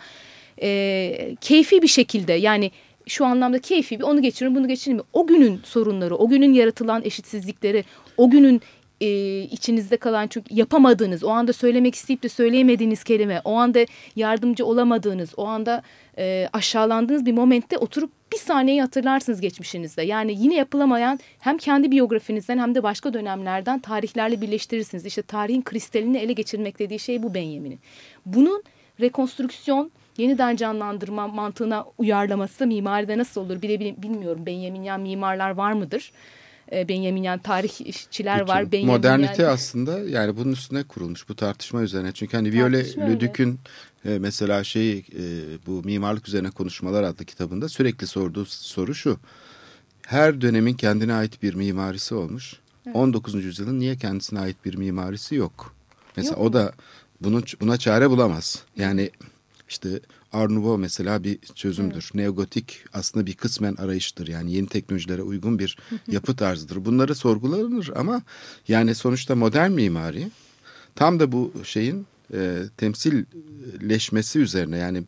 D: e, keyfi bir şekilde yani şu anlamda keyfi bir onu geçiririm bunu geçiririm. O günün sorunları, o günün yaratılan eşitsizlikleri, o günün e, içinizde kalan çünkü yapamadığınız, o anda söylemek isteyip de söyleyemediğiniz kelime, o anda yardımcı olamadığınız, o anda e, aşağılandığınız bir momentte oturup bir saniyeyi hatırlarsınız geçmişinizde. Yani yine yapılamayan hem kendi biyografinizden hem de başka dönemlerden tarihlerle birleştirirsiniz. İşte tarihin kristalini ele geçirmek dediği şey bu Benjamin'in. Bunun rekonstrüksiyon yeniden canlandırma mantığına uyarlaması mimaride nasıl olur bile bilmiyorum. Benjaminyan mimarlar var mıdır? E, Benjaminyan tarihçiler Bütün var.
E: Benjaminyan... Modernite aslında yani bunun üstüne kurulmuş bu tartışma üzerine. Çünkü hani Viole Ludük'ün e, mesela şey e, bu mimarlık üzerine konuşmalar adlı kitabında sürekli sorduğu soru şu. Her dönemin kendine ait bir mimarisi olmuş. Evet. 19. yüzyılın niye kendisine ait bir mimarisi yok? Mesela yok o da bunun buna çare bulamaz. Yani işte Art Nouveau mesela bir çözümdür. Neogotik aslında bir kısmen arayıştır. Yani yeni teknolojilere uygun bir yapı tarzıdır. Bunları sorgulanır ama yani sonuçta modern mimari tam da bu şeyin e, temsilleşmesi üzerine yani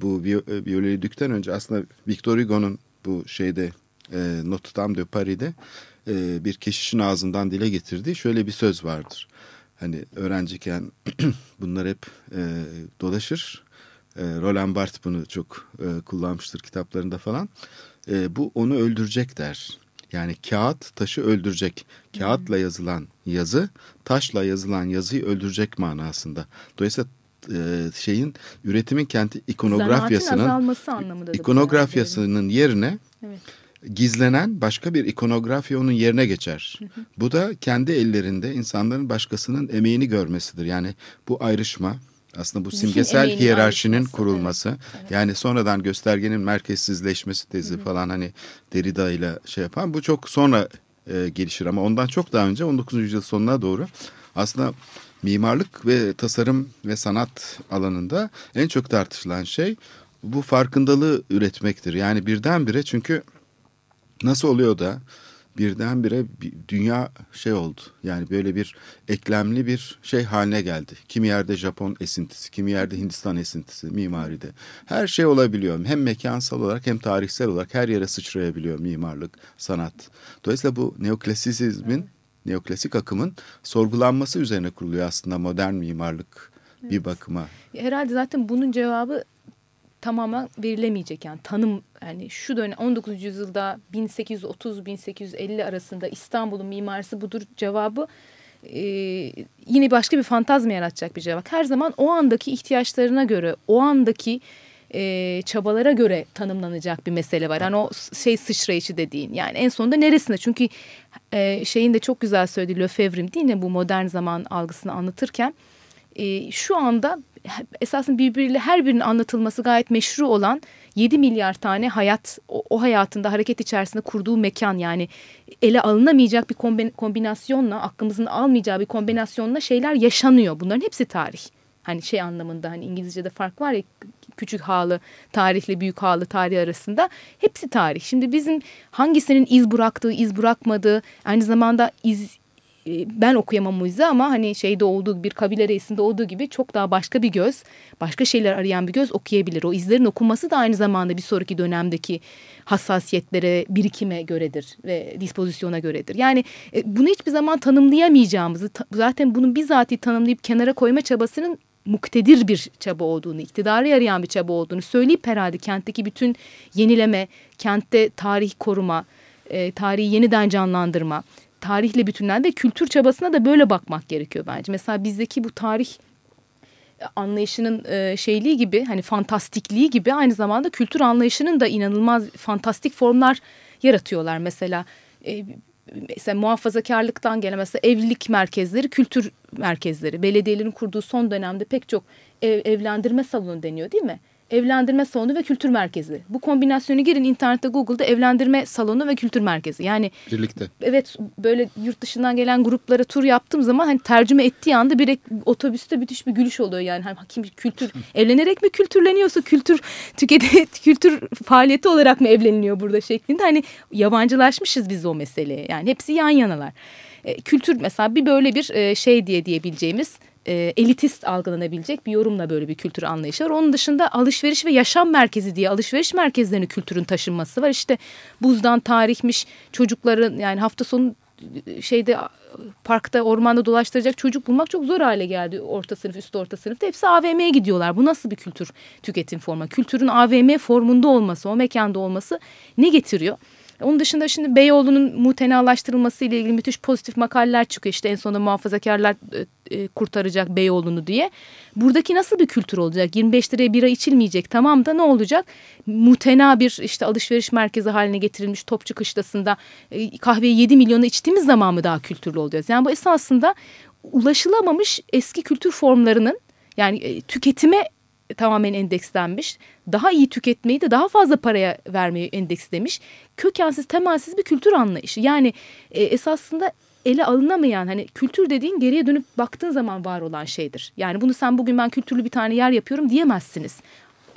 E: bu Viollet önce aslında Victor Hugo'nun bu şeyde e, Notre Dame de Paris'de e, bir keşişin ağzından dile getirdiği şöyle bir söz vardır. Hani öğrenciyken (clears throat) bunlar hep e, dolaşır. E, Roland Barthes bunu çok e, kullanmıştır kitaplarında falan. E, bu onu öldürecek der. Yani kağıt taşı öldürecek. Kağıtla yazılan yazı taşla yazılan yazıyı öldürecek manasında. Dolayısıyla e, şeyin üretimin kendi ikonografyasının ikonografyasının yerine evet. gizlenen başka bir ikonografya onun yerine geçer. Hı hı. Bu da kendi ellerinde insanların başkasının emeğini görmesidir. Yani bu ayrışma aslında bu simgesel hiyerarşinin kurulması evet. Evet. yani sonradan göstergenin merkezsizleşmesi tezi hı hı. falan hani Derrida ile şey yapan bu çok sonra e, gelişir ama ondan çok daha önce 19. yüzyıl sonuna doğru aslında mimarlık ve tasarım ve sanat alanında en çok tartışılan şey bu farkındalığı üretmektir. Yani birdenbire çünkü nasıl oluyor da birdenbire bir dünya şey oldu. Yani böyle bir eklemli bir şey haline geldi. Kimi yerde Japon esintisi, kimi yerde Hindistan esintisi mimaride. Her şey olabiliyor. Hem mekansal olarak hem tarihsel olarak her yere sıçrayabiliyor mimarlık, sanat. Dolayısıyla bu neoklasisizmin, neoklasik akımın sorgulanması üzerine kuruluyor aslında modern mimarlık bir bakıma.
D: Herhalde zaten bunun cevabı tamamen verilemeyecek yani tanım yani şu dönem 19. yüzyılda 1830-1850 arasında İstanbul'un mimarisi budur cevabı e, yine başka bir fantazma yaratacak bir cevap. Her zaman o andaki ihtiyaçlarına göre o andaki e, çabalara göre tanımlanacak bir mesele var. Yani o şey sıçrayışı dediğin yani en sonunda neresinde çünkü e, şeyin de çok güzel söylediği Lefebvre'in değil mi bu modern zaman algısını anlatırken e, şu anda esasında birbiriyle her birinin anlatılması gayet meşru olan 7 milyar tane hayat o, o hayatında hareket içerisinde kurduğu mekan yani ele alınamayacak bir kombinasyonla aklımızın almayacağı bir kombinasyonla şeyler yaşanıyor. Bunların hepsi tarih. Hani şey anlamında hani İngilizce'de fark var ya küçük halı tarihle büyük halı tarih arasında hepsi tarih. Şimdi bizim hangisinin iz bıraktığı, iz bırakmadığı aynı zamanda iz ben okuyamam Muiz'i ama hani şeyde olduğu bir kabile reisinde olduğu gibi çok daha başka bir göz, başka şeyler arayan bir göz okuyabilir. O izlerin okunması da aynı zamanda bir sonraki dönemdeki hassasiyetlere, birikime göredir ve dispozisyona göredir. Yani e, bunu hiçbir zaman tanımlayamayacağımızı, zaten bunu bizatihi tanımlayıp kenara koyma çabasının muktedir bir çaba olduğunu, iktidarı yarayan bir çaba olduğunu söyleyip herhalde kentteki bütün yenileme, kentte tarih koruma, e, tarihi yeniden canlandırma, tarihle bütünlen ve kültür çabasına da böyle bakmak gerekiyor bence. Mesela bizdeki bu tarih anlayışının e, şeyliği gibi hani fantastikliği gibi aynı zamanda kültür anlayışının da inanılmaz fantastik formlar yaratıyorlar. Mesela e, mesela muhafazakarlıktan gelen mesela evlilik merkezleri, kültür merkezleri. Belediyelerin kurduğu son dönemde pek çok ev, evlendirme salonu deniyor değil mi? Evlendirme salonu ve kültür merkezi. Bu kombinasyonu girin internette Google'da evlendirme salonu ve kültür merkezi. Yani
E: birlikte.
D: Evet böyle yurt dışından gelen gruplara tur yaptığım zaman hani tercüme ettiği anda bir otobüste müthiş bir gülüş oluyor yani. Hani kim kültür (laughs) evlenerek mi kültürleniyorsa kültür tüketi (laughs) kültür faaliyeti olarak mı evleniliyor burada şeklinde hani yabancılaşmışız biz o meseleye. Yani hepsi yan yanalar. E, kültür mesela bir böyle bir e, şey diye diyebileceğimiz e, elitist algılanabilecek bir yorumla böyle bir kültür anlayışı var. Onun dışında alışveriş ve yaşam merkezi diye alışveriş merkezlerine kültürün taşınması var. İşte buzdan tarihmiş çocukların yani hafta sonu e, şeyde parkta ormanda dolaştıracak çocuk bulmak çok zor hale geldi orta sınıf üst orta sınıfta hepsi AVM'ye gidiyorlar bu nasıl bir kültür tüketim formu kültürün AVM formunda olması o mekanda olması ne getiriyor onun dışında şimdi Beyoğlu'nun mutenalaştırılması ile ilgili müthiş pozitif makaleler çıkıyor. İşte en sonunda muhafazakarlar e, e, kurtaracak Beyoğlu'nu diye. Buradaki nasıl bir kültür olacak? 25 liraya bira içilmeyecek. Tamam da ne olacak? Mutena bir işte alışveriş merkezi haline getirilmiş Topçu Kışlası'nda e, kahveyi 7 milyonu içtiğimiz zaman mı daha kültürlü olacağız? Yani bu esasında ulaşılamamış eski kültür formlarının yani e, tüketime tamamen endekslenmiş. Daha iyi tüketmeyi de daha fazla paraya vermeyi endekslemiş. Kökensiz, temelsiz bir kültür anlayışı. Yani e, esasında ele alınamayan hani kültür dediğin geriye dönüp baktığın zaman var olan şeydir. Yani bunu sen bugün ben kültürlü bir tane yer yapıyorum diyemezsiniz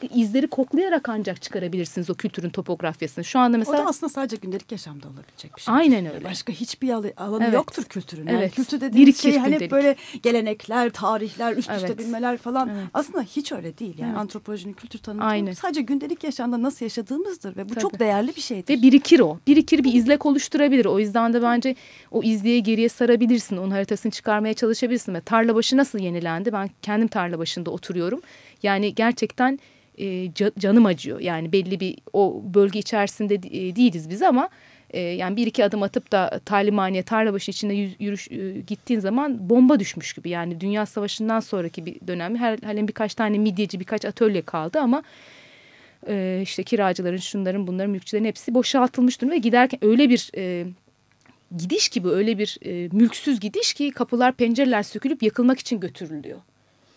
D: izleri koklayarak ancak çıkarabilirsiniz o kültürün topografyasını. Şu anda mesela...
C: O da aslında sadece gündelik yaşamda olabilecek bir şey.
D: Aynen öyle.
C: Başka hiçbir alanı
D: evet.
C: yoktur kültürün. Yani
D: evet.
C: kültür dediğimiz şey hani
D: gündelik.
C: böyle gelenekler, tarihler, üst üste
D: Evet.
C: bilmeler falan.
D: Evet.
C: Aslında hiç öyle değil. Yani
D: Evet.
C: antropolojinin kültür
D: Aynen.
C: sadece gündelik yaşamda nasıl yaşadığımızdır ve bu
D: Tabii.
C: çok değerli bir şeydir.
D: Ve birikir o. Birikir bir izlek oluşturabilir. O yüzden de bence o izleye geriye sarabilirsin. Onun haritasını çıkarmaya çalışabilirsin. Ve tarla başı nasıl yenilendi? Ben kendim tarla başında oturuyorum. Yani gerçekten e, ca- canım acıyor. Yani belli bir o bölge içerisinde e, değiliz biz ama e, yani bir iki adım atıp da talimhaniye tarla başı içinde yürüyüş e, gittiğin zaman bomba düşmüş gibi. Yani Dünya Savaşı'ndan sonraki bir dönem her, halen birkaç tane midyeci birkaç atölye kaldı ama e, işte kiracıların, şunların, bunların, mülkçülerin hepsi boşaltılmış durumda ve giderken öyle bir e, gidiş gibi öyle bir e, mülksüz gidiş ki kapılar, pencereler sökülüp yakılmak için götürülüyor.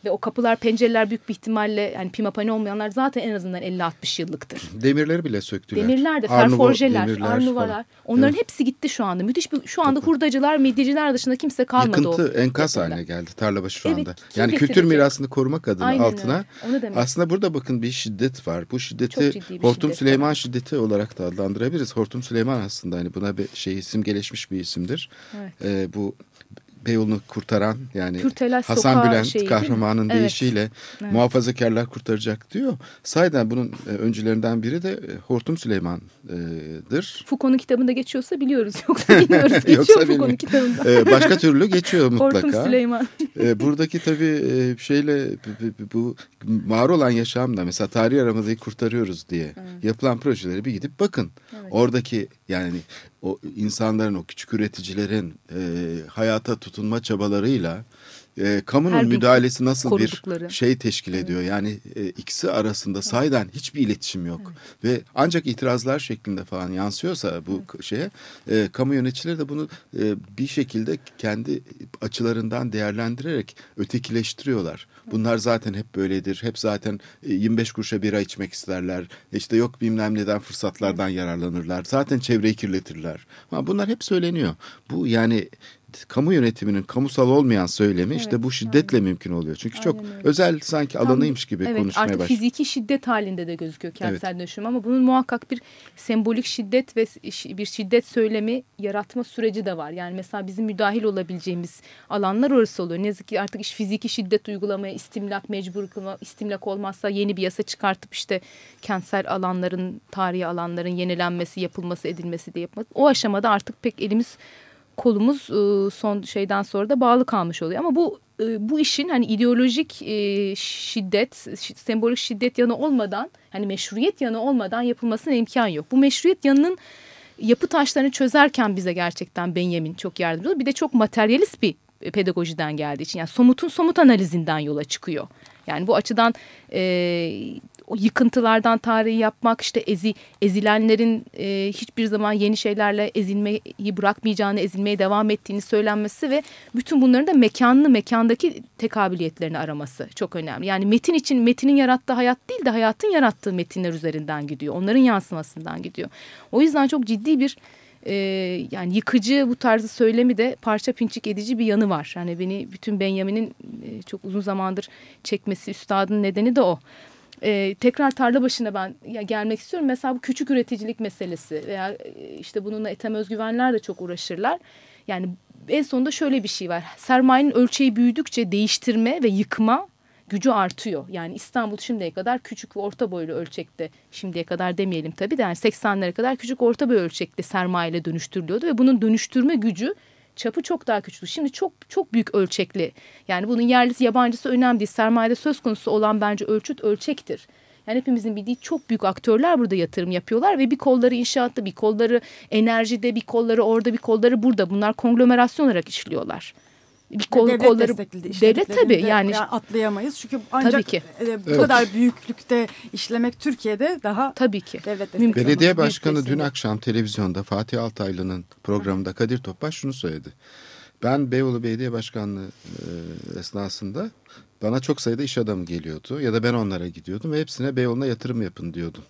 D: Ve o kapılar, pencereler büyük bir ihtimalle yani pimapani olmayanlar zaten en azından 50-60 yıllıktır.
E: Demirleri bile söktüler.
D: Demirler de,
E: Arnuvo
D: ferforjeler,
E: demirler
D: arnuvalar.
E: falan.
D: Onların
E: Evet.
D: hepsi gitti şu anda. Müthiş bir şu anda hurdacılar, midyeciler dışında kimse kalmadı
E: Yıkıntı
D: o.
E: enkaz
D: yapıda.
E: haline geldi tarlabaşı şu
D: Evet,
E: anda. Yani kültür
D: getirecek?
E: mirasını korumak adına
D: Aynen
E: altına aslında burada bakın bir şiddet var. Bu şiddeti Hortum
D: şiddet
E: Süleyman
D: var.
E: şiddeti olarak da adlandırabiliriz. Hortum Süleyman aslında hani buna bir şey simgeleşmiş bir isimdir.
D: Evet.
E: Ee, bu Beyoğlu'nu kurtaran yani
D: Kürtelaş
E: Hasan Bülent
D: şeyi
E: kahramanın
D: Evet.
E: deyişiyle
D: Evet.
E: muhafazakarlar kurtaracak diyor. Sayeden bunun e, öncülerinden biri de e, Hortum Süleyman'dır.
D: Foucault'un kitabında geçiyorsa biliyoruz. (laughs) Yoksa bilmiyoruz.
E: Yoksa
D: Geçiyor Foucault'un
E: bilmiyorum.
D: kitabında.
E: Ee, başka türlü geçiyor (laughs)
D: Hortum
E: mutlaka.
D: Süleyman.
E: Ee, buradaki tabii e, şeyle bu- var olan yaşamda mesela tarih aramadayı kurtarıyoruz diye yapılan projeleri bir gidip bakın.
D: Evet.
E: Oradaki yani o insanların o küçük üreticilerin e, hayata tutunma çabalarıyla e, kamunun
D: Her
E: müdahalesi nasıl bir şey teşkil ediyor. Yani e, ikisi arasında sahiden hiçbir iletişim yok. Ve ancak itirazlar şeklinde falan yansıyorsa bu k- şeye e, kamu yöneticileri de bunu e, bir şekilde kendi açılarından değerlendirerek ötekileştiriyorlar. Bunlar zaten hep böyledir. Hep zaten e, 25 kuruşa bira içmek isterler. İşte yok bilmem neden fırsatlardan yararlanırlar. Zaten çevreyi kirletirler. Ha, bunlar hep söyleniyor. Bu yani kamu yönetiminin kamusal olmayan söylemi işte
D: Evet,
E: bu şiddetle mümkün oluyor. Çünkü çok
D: Aynen öyle.
E: özel sanki alanıymış gibi
D: evet,
E: konuşmaya
D: artık
E: başlıyor.
D: fiziki şiddet halinde de gözüküyor kentsel dönüşüm ama bunun muhakkak bir sembolik şiddet ve bir şiddet söylemi yaratma süreci de var. Yani mesela bizim müdahil olabileceğimiz alanlar orası oluyor. Ne yazık ki artık iş fiziki şiddet uygulamaya istimlak mecbur kılma, istimlak olmazsa yeni bir yasa çıkartıp işte kentsel alanların, tarihi alanların yenilenmesi, yapılması, edilmesi de yapmak. O aşamada artık pek elimiz kolumuz e, son şeyden sonra da bağlı kalmış oluyor. Ama bu e, bu işin hani ideolojik e, şiddet, şi- sembolik şiddet yanı olmadan, hani meşruiyet yanı olmadan yapılmasına imkan yok. Bu meşruiyet yanının yapı taşlarını çözerken bize gerçekten Benjamin çok yardımcı oldu. Bir de çok materyalist bir pedagojiden geldiği için yani somutun somut analizinden yola çıkıyor. Yani bu açıdan e, o yıkıntılardan tarihi yapmak işte ezi, ezilenlerin e, hiçbir zaman yeni şeylerle ezilmeyi bırakmayacağını, ezilmeye devam ettiğini söylenmesi ve bütün bunların da mekanlı mekandaki tekabiliyetlerini araması çok önemli. Yani metin için metinin yarattığı hayat değil de hayatın yarattığı metinler üzerinden gidiyor. Onların yansımasından gidiyor. O yüzden çok ciddi bir e, yani yıkıcı bu tarzı söylemi de parça pinçik edici bir yanı var. Yani beni bütün Benjamin'in e, çok uzun zamandır çekmesi üstadın nedeni de o. E, tekrar tarla başına ben ya gelmek istiyorum. Mesela bu küçük üreticilik meselesi veya e, işte bununla Ethem Özgüvenler de çok uğraşırlar. Yani en sonunda şöyle bir şey var. Sermayenin ölçeği büyüdükçe değiştirme ve yıkma gücü artıyor. Yani İstanbul şimdiye kadar küçük ve orta boylu ölçekte şimdiye kadar demeyelim tabii de yani 80'lere kadar küçük orta boy ölçekte sermayeyle dönüştürülüyordu ve bunun dönüştürme gücü çapı çok daha küçüldü. Şimdi çok çok büyük ölçekli. Yani bunun yerlisi yabancısı önemli değil. Sermayede söz konusu olan bence ölçüt ölçektir. Yani hepimizin bildiği çok büyük aktörler burada yatırım yapıyorlar ve bir kolları inşaatta, bir kolları enerjide, bir kolları orada, bir kolları burada. Bunlar konglomerasyon olarak işliyorlar. Bir kol,
C: devlet
D: kolları
C: destekledi.
D: devlet tabii yani
C: atlayamayız çünkü ancak
D: ki.
C: e, bu
E: Evet.
C: kadar büyüklükte işlemek Türkiye'de daha
D: tabii ki.
C: devlet
E: Belediye Başkanı dün akşam televizyonda Fatih Altaylı'nın programında Kadir Topbaş şunu söyledi. Ben Beyoğlu Belediye Başkanlığı e, esnasında bana çok sayıda iş adamı geliyordu ya da ben onlara gidiyordum ve hepsine Beyoğlu'na yatırım yapın diyordum.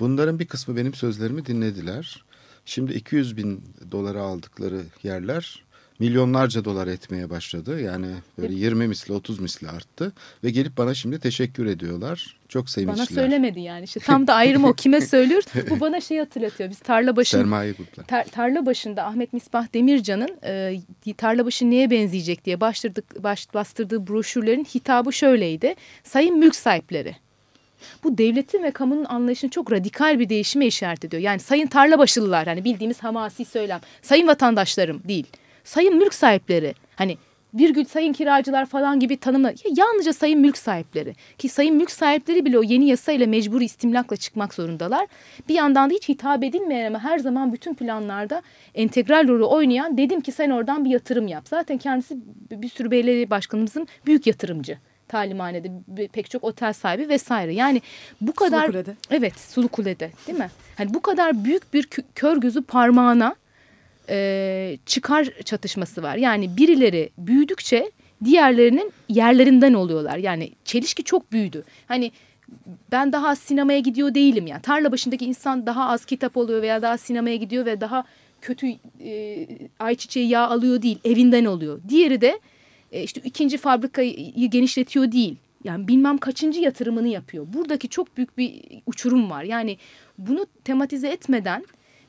E: Bunların bir kısmı benim sözlerimi dinlediler. Şimdi 200 bin dolara aldıkları yerler milyonlarca dolar etmeye başladı. Yani böyle 20 misli 30 misli arttı ve gelip bana şimdi teşekkür ediyorlar. Çok sevinçliler.
D: Bana söylemedi yani işte tam da (laughs) ayrım o kime söylüyoruz. Bu bana şey hatırlatıyor. Biz tarla başında
E: Sermaye grupları.
D: tar, tarla başında Ahmet Misbah Demircan'ın e, tarla başı neye benzeyecek diye bastırdık, baş, bastırdığı broşürlerin hitabı şöyleydi. Sayın mülk sahipleri. Bu devletin ve kamunun anlayışını çok radikal bir değişime işaret ediyor. Yani sayın tarla başılılar hani bildiğimiz hamasi söylem. Sayın vatandaşlarım değil. Sayın mülk sahipleri. Hani virgül sayın kiracılar falan gibi tanımla ya yalnızca sayın mülk sahipleri ki sayın mülk sahipleri bile o yeni yasayla mecburi istimlakla çıkmak zorundalar. Bir yandan da hiç hitap edilmeyen ama her zaman bütün planlarda entegral rolü oynayan dedim ki sen oradan bir yatırım yap. Zaten kendisi bir sürü belediye başkanımızın büyük yatırımcı talimhanede pek çok otel sahibi vesaire. Yani bu kadar
C: Sulukule'de.
D: evet Sulukule'de değil mi? Hani bu kadar büyük bir kö- kör gözü parmağına e, çıkar çatışması var. Yani birileri büyüdükçe diğerlerinin yerlerinden oluyorlar. Yani çelişki çok büyüdü. Hani ben daha sinemaya gidiyor değilim yani. Tarla başındaki insan daha az kitap oluyor veya daha sinemaya gidiyor ve daha kötü e, ayçiçeği yağ alıyor değil, evinden oluyor. Diğeri de e, işte ikinci fabrikayı genişletiyor değil. Yani bilmem kaçıncı yatırımını yapıyor. Buradaki çok büyük bir uçurum var. Yani bunu tematize etmeden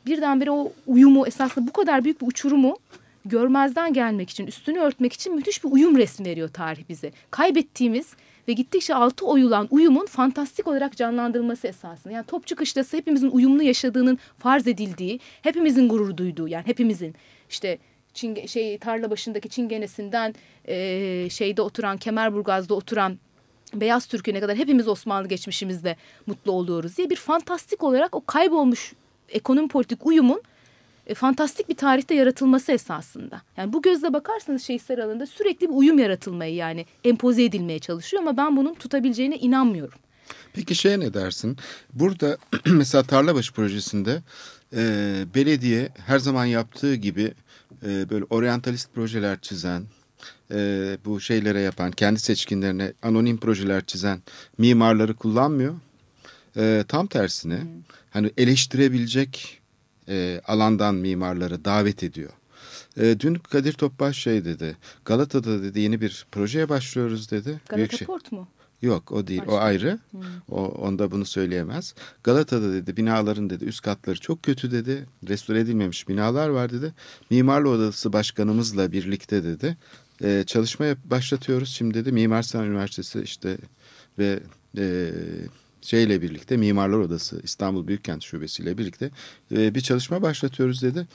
D: birdenbire o uyumu esasında bu kadar büyük bir uçurumu görmezden gelmek için, üstünü örtmek için müthiş bir uyum resmi veriyor tarih bize. Kaybettiğimiz ve gittikçe altı oyulan uyumun fantastik olarak canlandırılması esasında. Yani Topçu Kışlası hepimizin uyumlu yaşadığının farz edildiği, hepimizin gurur duyduğu yani hepimizin işte Çinge, şey tarla başındaki çingenesinden e, şeyde oturan Kemerburgaz'da oturan Beyaz Türk'üne kadar hepimiz Osmanlı geçmişimizde mutlu oluyoruz diye bir fantastik olarak o kaybolmuş ekonomi politik uyumun e, fantastik bir tarihte yaratılması esasında. Yani bu gözle bakarsanız şeysel alanında sürekli bir uyum yaratılmayı yani empoze edilmeye çalışıyor ama ben bunun tutabileceğine inanmıyorum.
E: Peki şeye ne dersin? Burada (clears throat) mesela Tarlabaşı projesinde e, belediye her zaman yaptığı gibi e, böyle oryantalist projeler çizen, e, bu şeylere yapan, kendi seçkinlerine anonim projeler çizen mimarları kullanmıyor. E, tam tersine hani eleştirebilecek e, alandan mimarları davet ediyor. E, dün Kadir Topbaş şey dedi. Galata'da dedi yeni bir projeye başlıyoruz dedi.
D: Galata
E: Büyükşehir-
D: Port mu?
E: Yok o değil
D: Başka.
E: o ayrı. O, onda bunu söyleyemez. Galata'da dedi binaların dedi üst katları çok kötü dedi. Restore edilmemiş binalar var dedi. Mimarlı Odası Başkanımızla birlikte dedi. e, çalışmaya başlatıyoruz. Şimdi dedi Mimar Sinan Üniversitesi işte ve e, şeyle birlikte Mimarlar Odası İstanbul Büyükkent Şubesi ile birlikte e, bir çalışma başlatıyoruz dedi.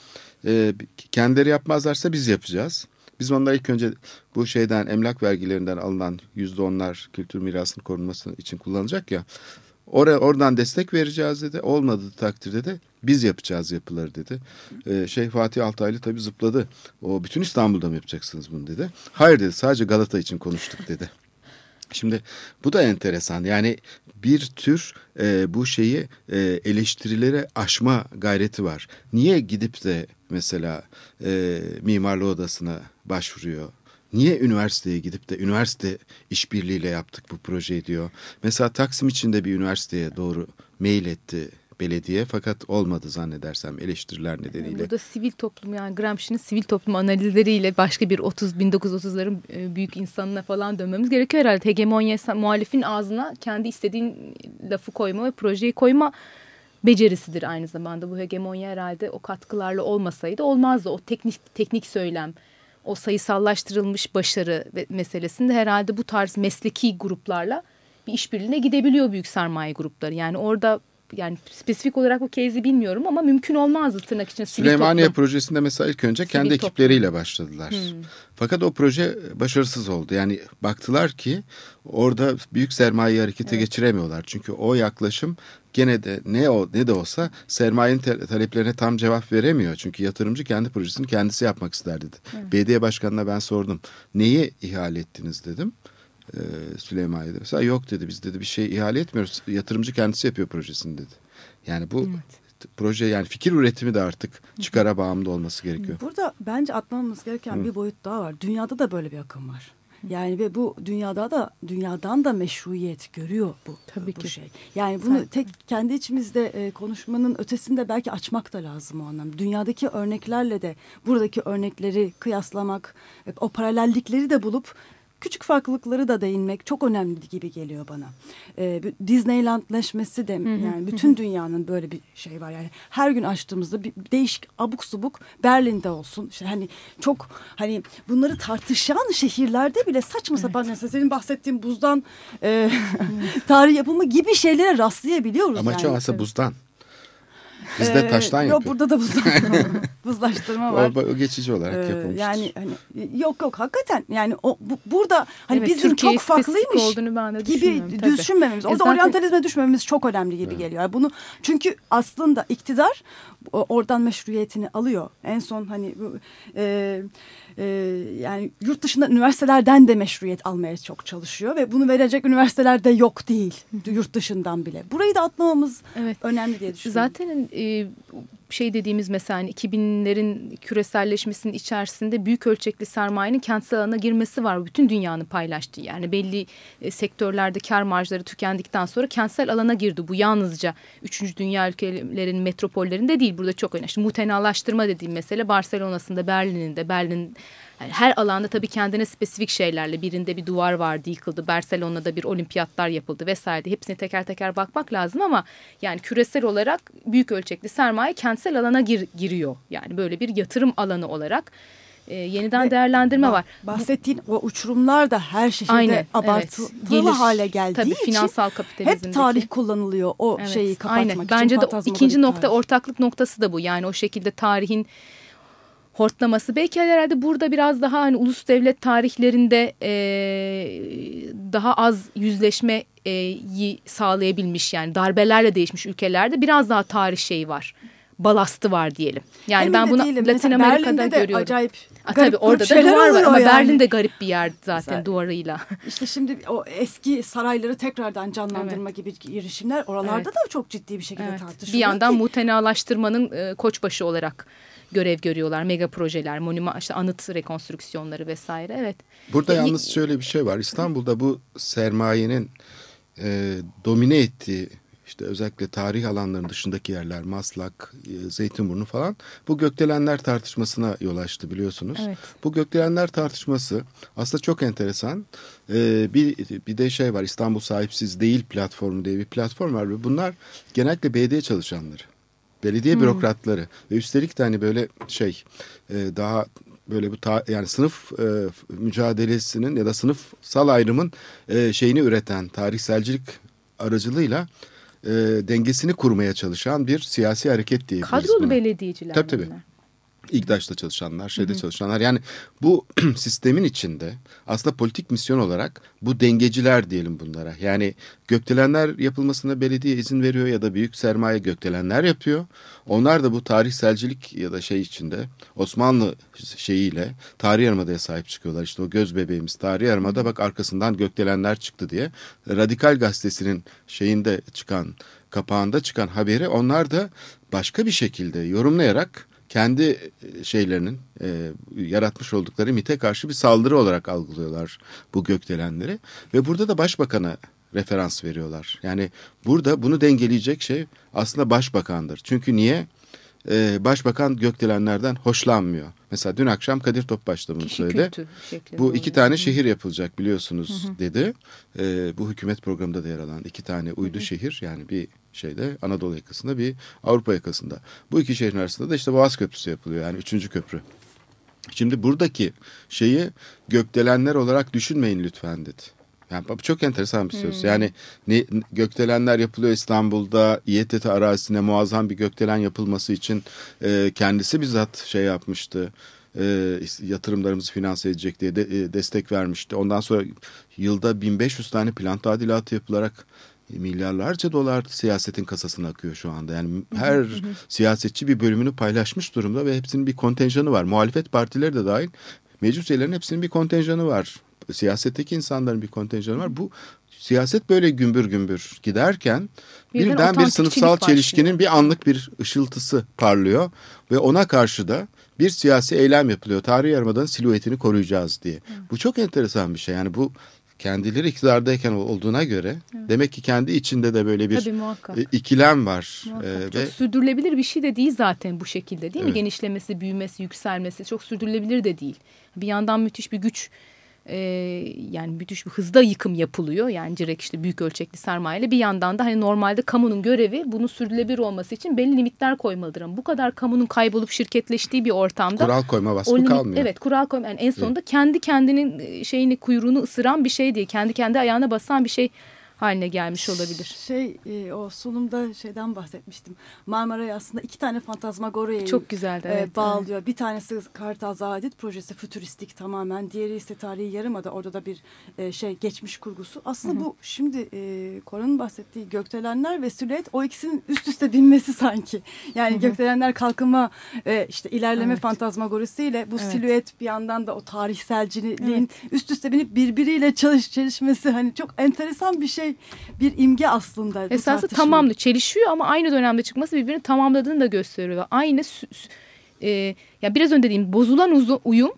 E: E, kendileri yapmazlarsa biz yapacağız. Biz onlara ilk önce bu şeyden emlak vergilerinden alınan yüzde onlar kültür mirasının korunması için kullanacak ya. Oraya oradan destek vereceğiz dedi. Olmadığı takdirde de biz yapacağız yapıları dedi. Ee, şey Fatih Altaylı tabii zıpladı. O bütün İstanbul'da mı yapacaksınız bunu dedi. Hayır dedi sadece Galata için konuştuk dedi. Şimdi bu da enteresan yani bir tür e, bu şeyi e, eleştirilere aşma gayreti var. Niye gidip de mesela e, mimarlı odasına başvuruyor? Niye üniversiteye gidip de üniversite işbirliğiyle yaptık bu projeyi diyor. Mesela Taksim içinde bir üniversiteye doğru mail etti belediye fakat olmadı zannedersem eleştiriler nedeniyle.
D: Burada sivil toplum yani Gramsci'nin sivil toplum analizleriyle başka bir 30 1930'ların e, büyük insanına falan dönmemiz gerekiyor herhalde. Hegemonya muhalifin ağzına kendi istediğin lafı koyma ve projeyi koyma becerisidir aynı zamanda. Bu hegemonya herhalde o katkılarla olmasaydı olmazdı. O teknik teknik söylem, o sayısallaştırılmış başarı meselesinde herhalde bu tarz mesleki gruplarla bir işbirliğine gidebiliyor büyük sermaye grupları. Yani orada yani spesifik olarak bu case'i bilmiyorum ama mümkün olmazdı tırnak sivil
E: Süleymaniye
D: toplum.
E: projesinde mesela ilk önce kendi
D: Sivil toplum.
E: ekipleriyle başladılar. Fakat o proje başarısız oldu. Yani baktılar ki orada büyük sermayeyi harekete geçiremiyorlar. Çünkü o yaklaşım gene de ne o ne de olsa sermayenin taleplerine tam cevap veremiyor. Çünkü yatırımcı kendi projesini kendisi yapmak ister dedi. Belediye başkanına ben sordum. Neyi ihale ettiniz dedim. Ee, Süleymaniye'de mesela yok dedi biz dedi bir şey ihale etmiyoruz. Yatırımcı kendisi yapıyor projesini dedi. Yani bu t- proje yani fikir üretimi de artık çıkara bağımlı olması gerekiyor.
C: Burada bence atlamamız gereken bir boyut daha var. Dünyada da böyle bir akım var. Yani ve bu dünyada da dünyadan da meşruiyet görüyor bu,
D: Tabii
C: bu
D: ki.
C: şey. Yani bunu
D: Sen-
C: tek kendi içimizde e, konuşmanın ötesinde belki açmak da lazım o anlamda. Dünyadaki örneklerle de buradaki örnekleri kıyaslamak, e, o paralellikleri de bulup küçük farklılıkları da değinmek çok önemli gibi geliyor bana. Ee, Disneylandleşmesi de yani bütün dünyanın böyle bir şey var yani her gün açtığımızda bir değişik abuk subuk Berlin'de olsun işte hani çok hani bunları tartışan şehirlerde bile saçma sapan mesela senin bahsettiğin buzdan e, (laughs) tarih yapımı gibi şeylere rastlayabiliyoruz
E: Ama
C: yani.
E: çoğu aslında buzdan. Bizde
C: Ee,
E: taştan
C: yok,
E: yapıyor.
C: burada da (laughs) buzlaştırma var.
E: O, o geçici olarak
C: Ee,
E: yapılmıştır.
C: yani hani yok yok hakikaten yani o bu, burada hani
D: Evet,
C: bizim
D: Türkiye'ye
C: çok farklıymış
D: olduğunu ben de
C: gibi
D: tabii.
C: düşünmememiz.
D: E
C: Orada
D: zaten-
C: oryantalizme düşmememiz çok önemli gibi geliyor. Yani bunu çünkü aslında iktidar oradan meşruiyetini alıyor. En son hani e, e, yani yurt dışında üniversitelerden de meşruiyet almaya çok çalışıyor ve bunu verecek üniversiteler de yok değil yurt dışından bile. Burayı da atlamamız
D: Evet.
C: önemli diye düşünüyorum.
D: Zaten e, şey dediğimiz mesela hani 2000'lerin küreselleşmesinin içerisinde büyük ölçekli sermayenin kentsel alana girmesi var. Bütün dünyanın paylaştığı yani belli e, sektörlerde kar marjları tükendikten sonra kentsel alana girdi. Bu yalnızca 3. dünya ülkelerinin metropollerinde değil. Burada çok önemli. İşte mutenalaştırma dediğim mesele Barcelona'sında, Berlin'inde, Berlin yani her alanda tabii kendine spesifik şeylerle birinde bir duvar vardı yıkıldı. Barcelona'da bir olimpiyatlar yapıldı vesaire. Hepsine teker teker bakmak lazım ama yani küresel olarak büyük ölçekli sermaye kentsel alana gir- giriyor. Yani böyle bir yatırım alanı olarak e, yeniden
C: Ve
D: değerlendirme
C: bah-
D: var.
C: Bahsettiğin o uçurumlar da her şehirde
D: Aynen,
C: abartılı
D: evet. Gelir,
C: hale geldiği
D: tabii,
C: için
D: finansal
C: hep tarih kullanılıyor o
D: Evet,
C: şeyi kapatmak
D: aynen.
C: için.
D: Bence de ikinci nokta
C: tarih.
D: ortaklık noktası da bu. Yani o şekilde tarihin hortlaması. Belki herhalde burada biraz daha hani ulus devlet tarihlerinde e, daha az yüzleşmeyi sağlayabilmiş yani darbelerle değişmiş ülkelerde biraz daha tarih şeyi var. Balastı var diyelim. Yani
C: Emin
D: ben bunu
C: değilim.
D: Latin Amerika'da
C: Berlin'de de
D: görüyorum.
C: acayip
D: Ha, tabii orada da duvar var ama
C: yani.
D: Berlin de garip bir yer zaten
C: Mesela-
D: duvarıyla.
C: İşte şimdi o eski sarayları tekrardan canlandırma gibi girişimler oralarda
D: Evet.
C: da çok ciddi bir şekilde
D: Evet.
C: tartışılıyor.
D: Bir yandan
C: ki-
D: mutenalaştırmanın e, koçbaşı olarak görev görüyorlar. Mega projeler, monima, işte anıt rekonstrüksiyonları vesaire. Evet.
E: Burada
D: E,
E: yalnız şöyle bir şey var. İstanbul'da bu sermayenin e, domine ettiği işte özellikle tarih alanlarının dışındaki yerler, Maslak, e, Zeytinburnu falan bu gökdelenler tartışmasına yol açtı biliyorsunuz.
D: Evet.
E: Bu gökdelenler tartışması aslında çok enteresan. E, bir, bir de şey var İstanbul Sahipsiz Değil platformu diye bir platform var ve bunlar genellikle belediye çalışanları. Belediye bürokratları ve üstelik de hani böyle şey e, daha böyle bu ta- yani sınıf e, mücadelesinin ya da sınıfsal ayrımın e, şeyini üreten tarihselcilik aracılığıyla e, dengesini kurmaya çalışan bir siyasi hareket diyebiliriz
D: Kadrolu
E: buna.
D: belediyeciler.
E: Tabii, tabii.
D: bunlar.
E: İGDAŞ'ta çalışanlar, şeyde çalışanlar. Yani bu (clears throat) sistemin içinde aslında politik misyon olarak bu dengeciler diyelim bunlara. Yani gökdelenler yapılmasına belediye izin veriyor ya da büyük sermaye gökdelenler yapıyor. Onlar da bu tarihselcilik ya da şey içinde Osmanlı şeyiyle tarih yarımadaya sahip çıkıyorlar. İşte o göz bebeğimiz tarih yarımada bak arkasından gökdelenler çıktı diye. Radikal gazetesinin şeyinde çıkan kapağında çıkan haberi onlar da başka bir şekilde yorumlayarak kendi e, şeylerinin e, yaratmış oldukları MIT'e karşı bir saldırı olarak algılıyorlar bu gökdelenleri. Ve burada da başbakana referans veriyorlar. Yani burada bunu dengeleyecek şey aslında başbakandır. Çünkü niye? Ee, başbakan gökdelenlerden hoşlanmıyor. Mesela dün akşam Kadir Topbaş da bunu
D: Kişi
E: söyledi.
D: kültü
E: Bu iki tane şehir yapılacak biliyorsunuz dedi. Ee, bu hükümet programında da yer alan iki tane uydu şehir yani bir şeyde Anadolu yakasında bir Avrupa yakasında. Bu iki şehrin arasında da işte Boğaz Köprüsü yapılıyor yani üçüncü köprü. Şimdi buradaki şeyi gökdelenler olarak düşünmeyin lütfen dedi. Yani bu çok enteresan bir söz. Yani ne, gökdelenler yapılıyor İstanbul'da. İETT arazisine muazzam bir gökdelen yapılması için e, kendisi bizzat şey yapmıştı. E, yatırımlarımızı finanse edecek diye de, e, destek vermişti. Ondan sonra yılda 1500 tane plan tadilatı yapılarak milyarlarca dolar siyasetin kasasına akıyor şu anda. Yani her siyasetçi bir bölümünü paylaşmış durumda ve hepsinin bir kontenjanı var. Muhalefet partileri de dahil meclis üyelerinin hepsinin bir kontenjanı var. Siyasetteki insanların bir kontenjanı var. Bu siyaset böyle gümbür gümbür giderken
D: Birden
E: birden bir sınıfsal
D: başlıyor.
E: çelişkinin bir anlık bir ışıltısı parlıyor ve ona karşı da bir siyasi eylem yapılıyor. Tarihi Yarımada'nın silüetini koruyacağız diye. Bu çok enteresan bir şey. Yani bu kendileri iktidardayken olduğuna göre demek ki kendi içinde de böyle bir
D: Tabii muhakkak.
E: e, ikilem var.
D: Muhakkak.
E: E,
D: çok
E: ve
D: sürdürülebilir bir şey de değil zaten bu şekilde değil mi?
E: Evet.
D: Genişlemesi, büyümesi, yükselmesi çok sürdürülebilir de değil. Bir yandan müthiş bir güç e, yani müthiş bir hızda yıkım yapılıyor. Yani direkt işte büyük ölçekli sermayeyle bir yandan da hani normalde kamunun görevi bunun sürdürülebilir olması için belli limitler koymalıdır. Ama bu kadar kamunun kaybolup şirketleştiği bir ortamda
E: kural koyma vasfı
D: limit-
E: kalmıyor.
D: Evet kural koyma. Yani en sonunda kendi kendinin e, şeyini kuyruğunu ısıran bir şey değil. Kendi kendi ayağına basan bir şey haline gelmiş olabilir.
C: Şey e, o sunumda şeyden bahsetmiştim. Marmara'ya aslında iki tane fantazmagora'yı
D: Çok güzeldi.
C: e,
D: Evet,
C: bağlıyor. Bir tanesi Kartal Zahadit projesi fütüristik tamamen. Diğeri ise tarihi yarımada. Orada da bir e, şey geçmiş kurgusu. Aslında bu şimdi e, Koran'ın bahsettiği gökdelenler ve silüet o ikisinin üst üste binmesi sanki. Yani gökdelenler kalkınma e, işte ilerleme
D: Evet.
C: fantazmagorisiyle bu
D: Evet.
C: silüet bir yandan da o tarihselciliğin üst üste binip birbiriyle çalış, çelişmesi hani çok enteresan bir şey. Bir imge aslında.
D: Esası tamamlı çelişiyor ama aynı dönemde çıkması birbirini tamamladığını da gösteriyor. Aynı e, ya biraz önce dediğim bozulan uyum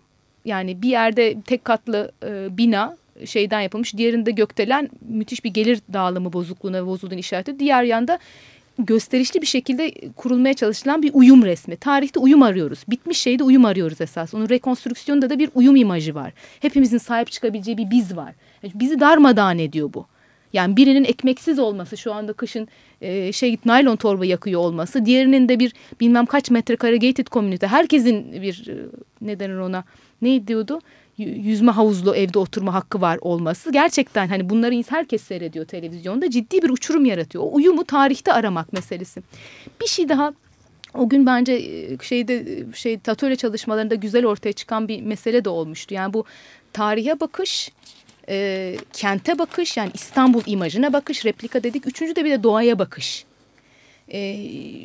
D: yani bir yerde tek katlı e, bina şeyden yapılmış diğerinde gökdelen müthiş bir gelir dağılımı bozukluğuna bozulduğunu işareti. Diğer yanda gösterişli bir şekilde kurulmaya çalışılan bir uyum resmi. Tarihte uyum arıyoruz. Bitmiş şeyde uyum arıyoruz esas. Onun rekonstrüksiyonunda da bir uyum imajı var. Hepimizin sahip çıkabileceği bir biz var. Yani bizi darmadağın ediyor bu. Yani birinin ekmeksiz olması şu anda kışın e, şey naylon torba yakıyor olması. Diğerinin de bir bilmem kaç metrekare gated community. Herkesin bir e, ne ona ne diyordu? Yüzme havuzlu evde oturma hakkı var olması. Gerçekten hani bunları herkes seyrediyor televizyonda. Ciddi bir uçurum yaratıyor. O uyumu tarihte aramak meselesi. Bir şey daha o gün bence e, şeyde e, şey atölye çalışmalarında güzel ortaya çıkan bir mesele de olmuştu. Yani bu tarihe bakış, e, kente bakış yani İstanbul imajına bakış, replika dedik. Üçüncü de bir de doğaya bakış. E,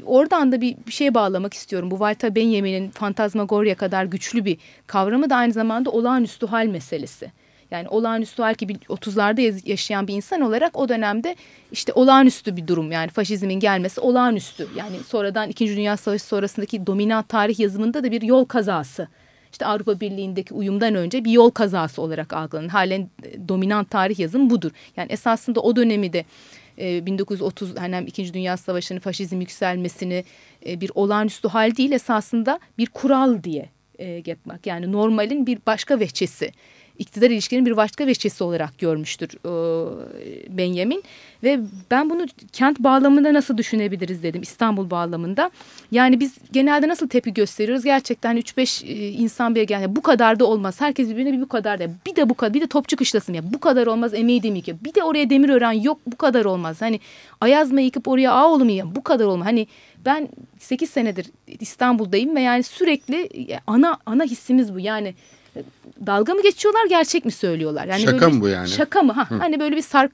D: oradan da bir, bir şeye bağlamak istiyorum. Bu Walter Benjamin'in fantazmagorya kadar güçlü bir kavramı da aynı zamanda olağanüstü hal meselesi. Yani olağanüstü hal ki bir 30'larda yaz- yaşayan bir insan olarak o dönemde işte olağanüstü bir durum. Yani faşizmin gelmesi olağanüstü. Yani sonradan 2. Dünya Savaşı sonrasındaki dominant tarih yazımında da bir yol kazası. İşte Avrupa Birliği'ndeki uyumdan önce bir yol kazası olarak algılanır. Halen e, dominant tarih yazım budur. Yani esasında o dönemi de e, 1930 hani hem İkinci Dünya Savaşı'nın faşizm yükselmesini e, bir olağanüstü hal değil esasında bir kural diye e, yapmak. Yani normalin bir başka veçesi iktidar ilişkilerinin bir başka veçesi olarak görmüştür e, Benjamin. Ve ben bunu kent bağlamında nasıl düşünebiliriz dedim İstanbul bağlamında. Yani biz genelde nasıl tepki gösteriyoruz? Gerçekten 3-5 e, insan bir yani bu kadar da olmaz. Herkes birbirine bir bu kadar da. Bir de bu kadar bir de topçu kışlasın ya. Bu kadar olmaz emeği demeyeyim ki. Bir de oraya demir ören yok bu kadar olmaz. Hani Ayazma yıkıp oraya Ağoğlu mu ya bu kadar olmaz. Hani ben 8 senedir İstanbul'dayım ve yani sürekli e, ana ana hissimiz bu. Yani dalga mı geçiyorlar gerçek mi söylüyorlar? Yani
E: Şaka
D: böyle
E: mı bu yani?
D: Şaka mı? Ha, hani böyle bir sark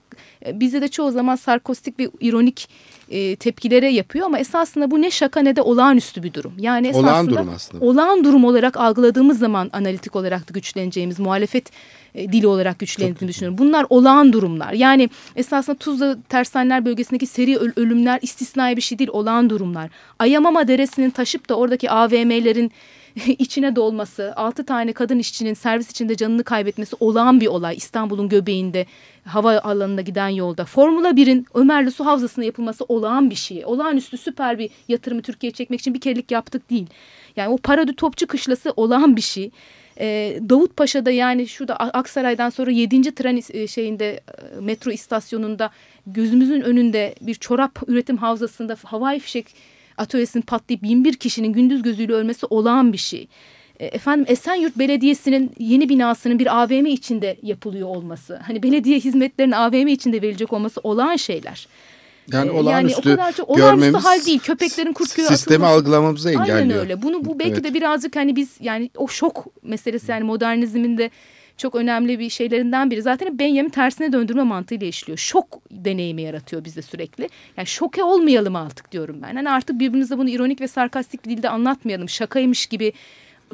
D: bizde de çoğu zaman sarkostik ve ironik e, tepkilere yapıyor ama esasında bu ne şaka ne de olağanüstü bir durum. Yani esasında
E: Olağan durum aslında.
D: olağan durum olarak algıladığımız zaman analitik olarak da güçleneceğimiz muhalefet e, dili olarak güçlendiğini düşünüyorum. Bunlar olağan durumlar. Yani esasında Tuzla Tersaneler bölgesindeki seri öl- ölümler istisnai bir şey değil, olağan durumlar. Ayamama Deresi'nin taşıp da oradaki AVM'lerin (laughs) içine dolması, altı tane kadın işçinin servis içinde canını kaybetmesi olağan bir olay. İstanbul'un göbeğinde, hava alanına giden yolda. Formula 1'in Ömerli Su Havzası'na yapılması olağan bir şey. Olağanüstü süper bir yatırımı Türkiye'ye çekmek için bir kerelik yaptık değil. Yani o Paradü Topçu Kışlası olağan bir şey. Ee, Davutpaşa'da yani şurada Aksaray'dan sonra 7. tren e, şeyinde e, metro istasyonunda gözümüzün önünde bir çorap üretim havzasında havai fişek atölyesinin patlayıp 21 kişinin gündüz gözüyle ölmesi olağan bir şey. E, Efendim Esenyurt Belediyesi'nin yeni binasının bir AVM içinde yapılıyor olması. Hani belediye hizmetlerinin AVM içinde verilecek olması olağan şeyler.
E: Yani
D: Ee,
E: olağanüstü
D: yani o kadar çok olağanüstü
E: görmemiz
D: hal değil. Köpeklerin kurt köye
E: sistemi
D: atılması-
E: algılamamızı engelliyor.
D: Aynen öyle. Bunu bu belki
E: Evet.
D: de birazcık hani biz yani o şok meselesi yani modernizmin de çok önemli bir şeylerinden biri. Zaten Benjamin tersine döndürme mantığıyla işliyor. Şok deneyimi yaratıyor bizde sürekli. Yani şoke olmayalım artık diyorum ben. Hani artık birbirimize bunu ironik ve sarkastik bir dilde anlatmayalım. Şakaymış gibi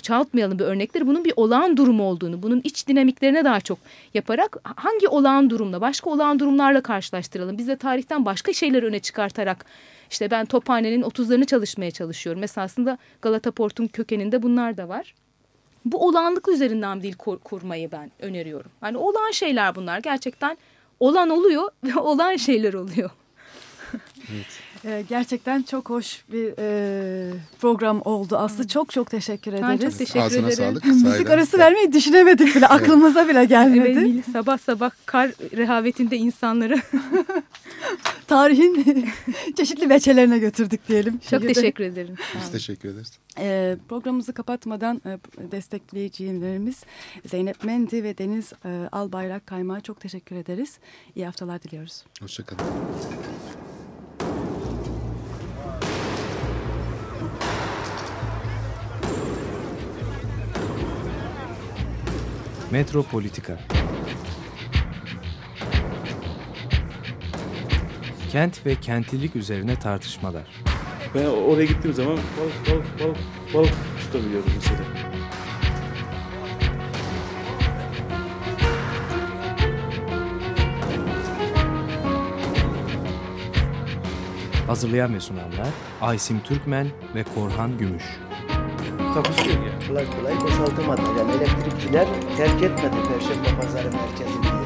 D: çoğaltmayalım bir örnekleri. Bunun bir olağan durum olduğunu, bunun iç dinamiklerine daha çok yaparak hangi olağan durumla, başka olağan durumlarla karşılaştıralım. Biz de tarihten başka şeyler öne çıkartarak işte ben Tophane'nin 30'larını çalışmaya çalışıyorum. Mesela aslında Galata Port'un kökeninde bunlar da var. Bu olağanlık üzerinden dil kur, kurmayı ben öneriyorum. Yani olan şeyler bunlar. Gerçekten olan oluyor (laughs) ve olan şeyler oluyor.
C: Ee, gerçekten çok hoş bir e, program oldu Aslı. Çok çok teşekkür
D: Ben
C: ederiz.
D: çok teşekkür
E: Ağzına
D: ederim.
E: sağlık.
C: Müzik
E: sahiden.
C: arası vermeyi düşünemedik bile. (laughs) Aklımıza bile gelmedi.
D: Evet, sabah sabah kar rehavetinde insanları (laughs)
C: Tarihin (laughs) çeşitli veçelerine götürdük diyelim.
D: çok
C: Şehirde.
D: teşekkür ederim. Sağ
E: Biz teşekkür ederiz.
C: Ee, programımızı kapatmadan e, destekleyicilerimiz Zeynep Mendi ve Deniz e, Albayrak Kaymağı çok teşekkür ederiz. İyi haftalar diliyoruz.
E: Hoşçakalın.
F: Metropolitika Kent ve kentlilik üzerine tartışmalar.
A: Ben oraya gittiğim zaman balık balık balık balık tutabiliyordum mesela.
F: Hazırlayan ve sunanlar Aysim Türkmen ve Korhan Gümüş.
A: Takusuyor ya.
B: Kolay kolay boşaltamadı. Yani elektrikçiler terk etmedi Perşembe Pazarı merkezini.